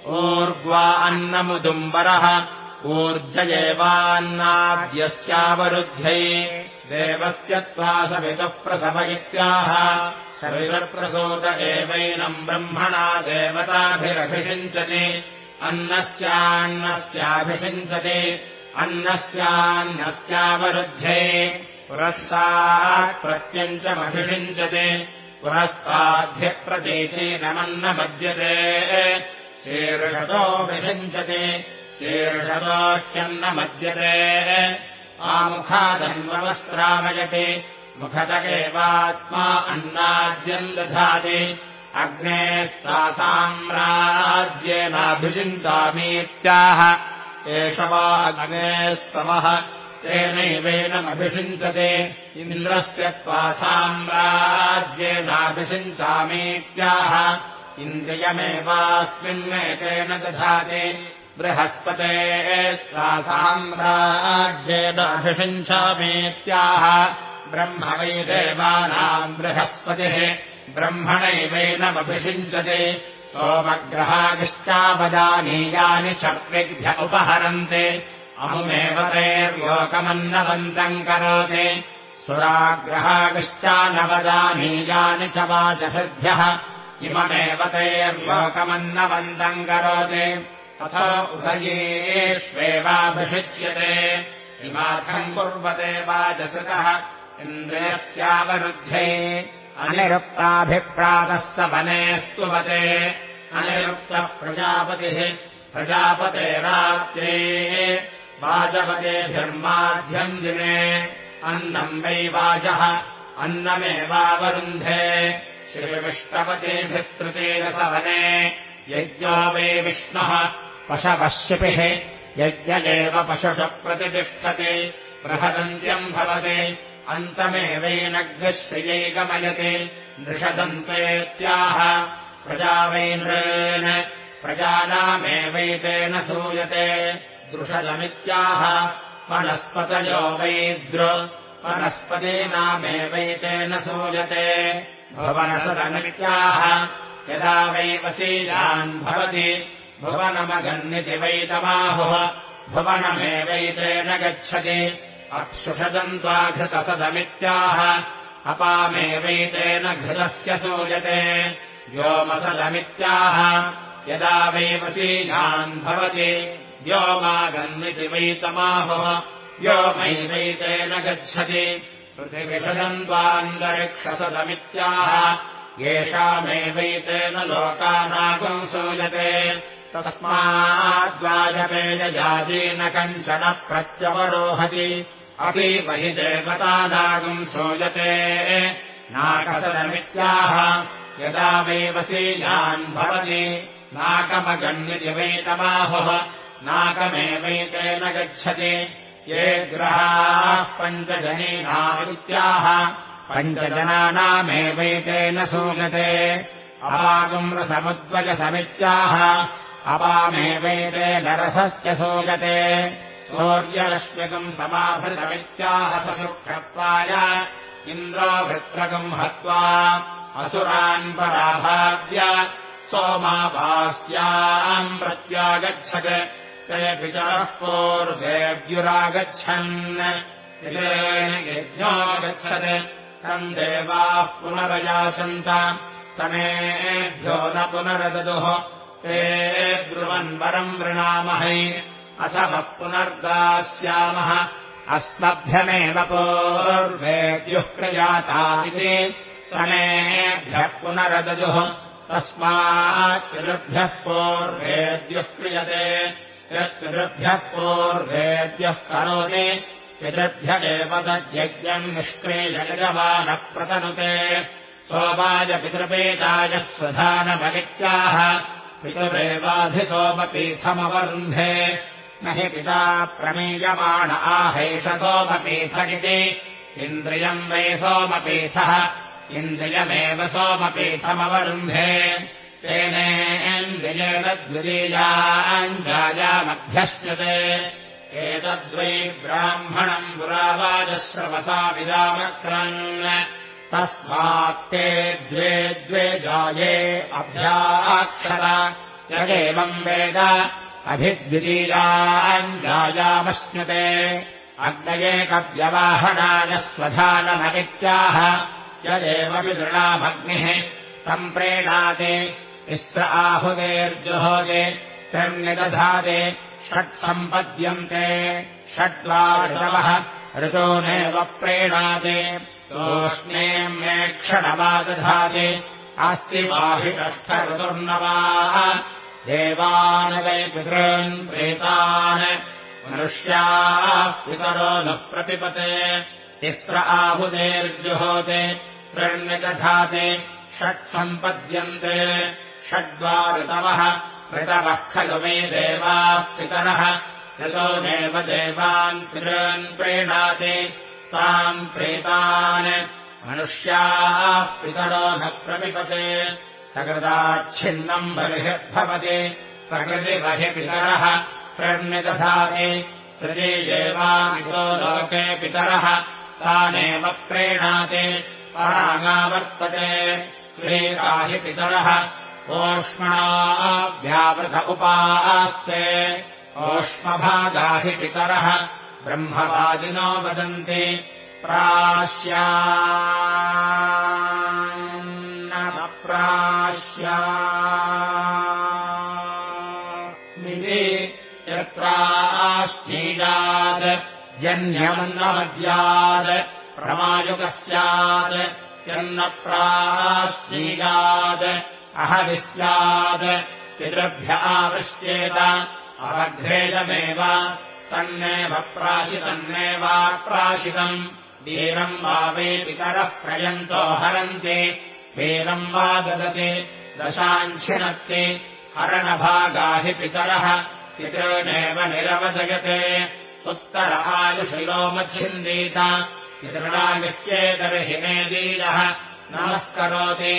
ऊर्ग्वा अन्नमुदुम्बरः ऊर्ज एवान्नाद्यस्यावरुद्धै देवस्य त्वा सवितः प्रसव इत्याह। सवितप्रसूत एवैनम् ब्रह्मणा देवताभिरभिषिञ्चति। अन्नस्यान्नस्याभिषिञ्चति। अन्नस्यान्नस्यावरुद्धे पुरस्तात् प्रत्यञ्चमभिषिञ्चते पुरस्ताद्ध्यप्रदेशेनमन्न मद्यते। शीर्षतोऽभिषिञ्चते शीर्षतोह्यन्न मद्यते। आमुखादन्वस्रावयति मुखतकेवात्मा अन्नाद्यम् दधाति। अग्नेस्तासाम्राज्येनाभिषिञ्चामीत्याह एष वा अग्नेः समः तेनैवेनमभिषिञ्चते। इन्द्रस्य त्वा साम्राज्येनाभिषिञ्चामीत्याह इन्द्रियमेवास्मिन्नेतेन दधाति। बृहस्पते सा साम्राज्येनाभिषिञ्चामीत्याह ब्रह्म वै देवानाम् बृहस्पतिः। ब्रह्मणैवेनमभिषिञ्चते। सोमग्रहागिश्चापदानीयानि शक्तिभ्य उपहरन्ति अमुमेव तैर्लोकमन्नवन्तम् करोति सुराग्रहागिश्चानवदानीयानि च वाचसद्भ्यः इममेव तैर्लोकमन्नवन्तम् करोति तथा उभयेष्वेवाभिषिच्यते। इमार्थम् कुर्वते वाचसृतः इन्द्रियस्यावरुध्ये अनिरुक्ताभिप्रातः स वने स्तुवते अनिरुक्तः प्रजापतिः प्रजापतेरात्रे वाजपतेभिर्माध्यम् दिने। अन्नम् वै वाचः अन्नमेवावरुन्धे। श्रीविष्टपतेभिस्तृतेरसवने यज्ञो वै विष्णुः पशवश्यपिः यज्ञ एव पशुषु प्रतितिष्ठति बृहदन्त्यम् भवति। अन्तमेवैनग्श्रियै गमयति नृषदन्तेत्याह प्रजा वैनृन् प्रजानामेवैतेन सूयते दृषदमित्याह वनस्पतयो वैद्र वनस्पतीनामेवैतेन सूयते। भुवनसदमित्याह यदा वै वशीयान् भवति भुवनमगन्निति वैतमाहुः भुवनमेवैतेन गच्छति। अप्सुषदन्त्वाघृतसदमित्याह अपामेवैतेन घृतस्य सूयते। व्योमसदमित्याह यदा वै वशीयान् भवति व्योमागन्निति वैतमाहुः व्योमैवैतेन गच्छति। पृथिविषदन्त्वान्तरिक्षसदमित्याह येषामेवैतेन लोकानागम् सूयते। तस्माद्वाजपेयजातीन कञ्चन प्रत्यवरोहति अपि महि देवतानागम् सूयते। नाकसदमित्याह। यदा वै वशीयान् भवति नाकमगन्यति वैतमाहुः नाकमेवैतेन गच्छति। ये ग्रहाः पञ्चजनीनामित्याह पञ्चजनानामेवैतेन सूयते। अपागुम्रसमुद्वजसमित्याह अपामेवैतेन रसस्य सूयते। सौर्यरश्मिकम् समाभृतमित्याह सशुक्रत्वाय इन्द्रो भृत्रकम् हत्वा असुरान् पराभाव्य। सोमापास्याम् प्रत्यागच्छत् ते पितरः पूर्वेद्युरागच्छन् यज्ञोगच्छत्। तम् देवाः पुनरयाचन्त तमेभ्यो न पुनरददुः। ते ब्रुवन्वरम् वृणामहै। अथमः पुनर्दास्यामः। अस्मभ्यमेव पूर्वेद्युः प्रयाता इति तमेभ्यः पुनरदजुः तस्मात् पितृभ्यः पूर्वेद्युः क्रियते यत्पितृभ्यः पूर्वेद्युः करोति पितृभ्य एव तद्यज्ञम् निष्क्रियजमानः प्रतनुते सोमायपितृपेताय स्वधानमलित्याह पितुरेवाधिसोमपीठमवरुन्धे न हि पिता प्रमीयमाण आहेष सोमपीठमिति इन्द्रियम् वै सोमपीठः इन्द्रियमेव सोमपीठमवरुन्धे द्वितीयाञ्जायामभ्यश्नुते एतद्वै ब्राह्मणम् पुरावाजश्रवसा विदामक्रन् तस्मात्ते द्वे द्वे जाये अभ्याक्षर यदेवम् वेद अभिद्वितीयाञ्जायामश्नुते अग्नयेकव्यवाहनाय स्वधानमवित्याह यदेव विदृणामग्निः तम् इस्र आहुदेर्जुहोदे त्रिर्निदधाते षट्सम्पद्यन्ते षड्वा ऋतवः ऋतोनेव प्रेणाति। तोष्णे मे क्षणवा दधाति अस्ति वाहि षष्ठ ऋतुर्नवाः देवान् वै पितॄन् प्रेतान्। मनुष्याः पितरो न प्रतिपते। तिस्र आहुतेर्जुहोते त्रिण्यदधाते षट्सम्पद्यन्ते षड्वा ऋतवः ऋतवः खलु मे देवाः पितरः यतो देव देवान् पितॄन् प्रीणाति ताम् प्रेतान्। मनुष्याः पितरो न प्रपिपते सकृदाच्छिन्नम् बर्हिर्भवति सकृति बहिपितरः प्रणिदधाति सृजेवामितो लोके पितरः तानेव प्रीणाति परागावर्तते। श्रीकाहि पितरः ओष्मणाभ्यावृथ उपास्ते। ओष्मभागाहि पितरः ब्रह्मवादिनो वदन्ति प्रास्या प्रास्या यत्रास्नीयात् जन्यमन्नमद्यात् प्रमायुगः स्यात् यन्न प्रास्नीयात् अहविस्यात् पितृभ्य आवश्येत अवघ्रेदमेव तन्नेव प्राशितन्नेवाप्राशितम् वीरम् वा वे पितरः प्रयन्तो हरन्ति वीरम् वा ददति दशाञ्छिणत्ति हरणभागाहि पितरः पितॄनेव निरवदयते उत्तर आयुशिलोमच्छिन्दीत पितृणामित्येतर्हि नेदीयः नमस्करोति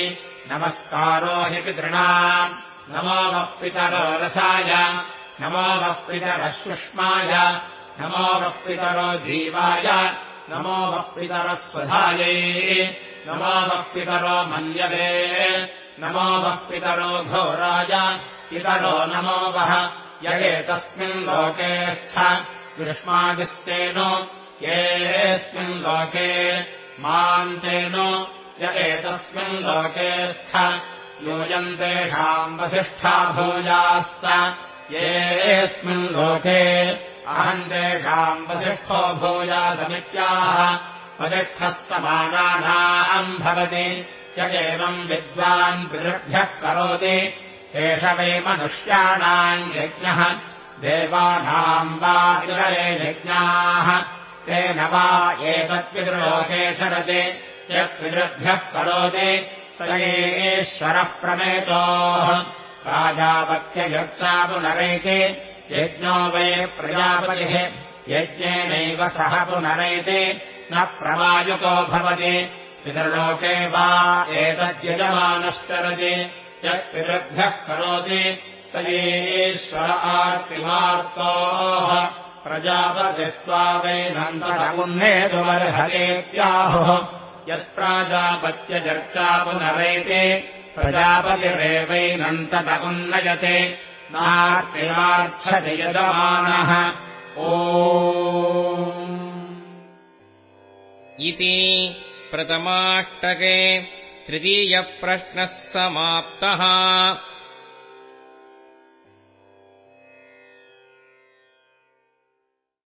नमस्कारो हि पितृणाम् नमो वः पितरो रसाय। नमो वः पितरः सुष्माय पितरो जीवाय। नमो वः पितरः स्वधायै। नमो वः पितरो मन्यवे नमो वः पितरो घोराय। पितरो नमो वः। यगेतस्मिन् लोके स्थ। युष्मादिस्तेन। येऽस्मिन् लोके मान्तेन य एतस्मिन् लोके स्थ। यूयम् तेषाम् वसिष्ठा भूयास्त। येऽस्मिन् लोके अहम् तेषाम् वसिष्ठो भूयासमित्याह। वसिष्ठस्तमानानाम् भवति। य एवम् विद्वान् पितृभ्यः करोति। एष वै मनुष्याणाम् यज्ञः। देवानाम् वा इतरे यज्ञाः। तेन वा एतत्पितृलोके शरति यत्पितृभ्यः करोति। तयेश्वरः प्रमेतोः। प्राजापत्ययर्चा पुनरैति यज्ञो वै प्रजापतिः यज्ञेनैव सह पुनरैति न प्रवायुको भवति। पितृलोके वा एतद्यजमानश्चरति। यत्पितृभ्यः करोति। स ईश्वर आर्तिमार्तोः। प्रजापतिस्त्वा वैनन्तरमुन्नेतुमर्हतेत्याहुः यत्प्राजापत्यचर्चा पुनरेति प्रजापतिरेवैनन्तदमुन्नयते नार्तिमार्थति यजमानः। ओ इति प्रथमाष्टके तृतीयप्रश्नः समाप्तः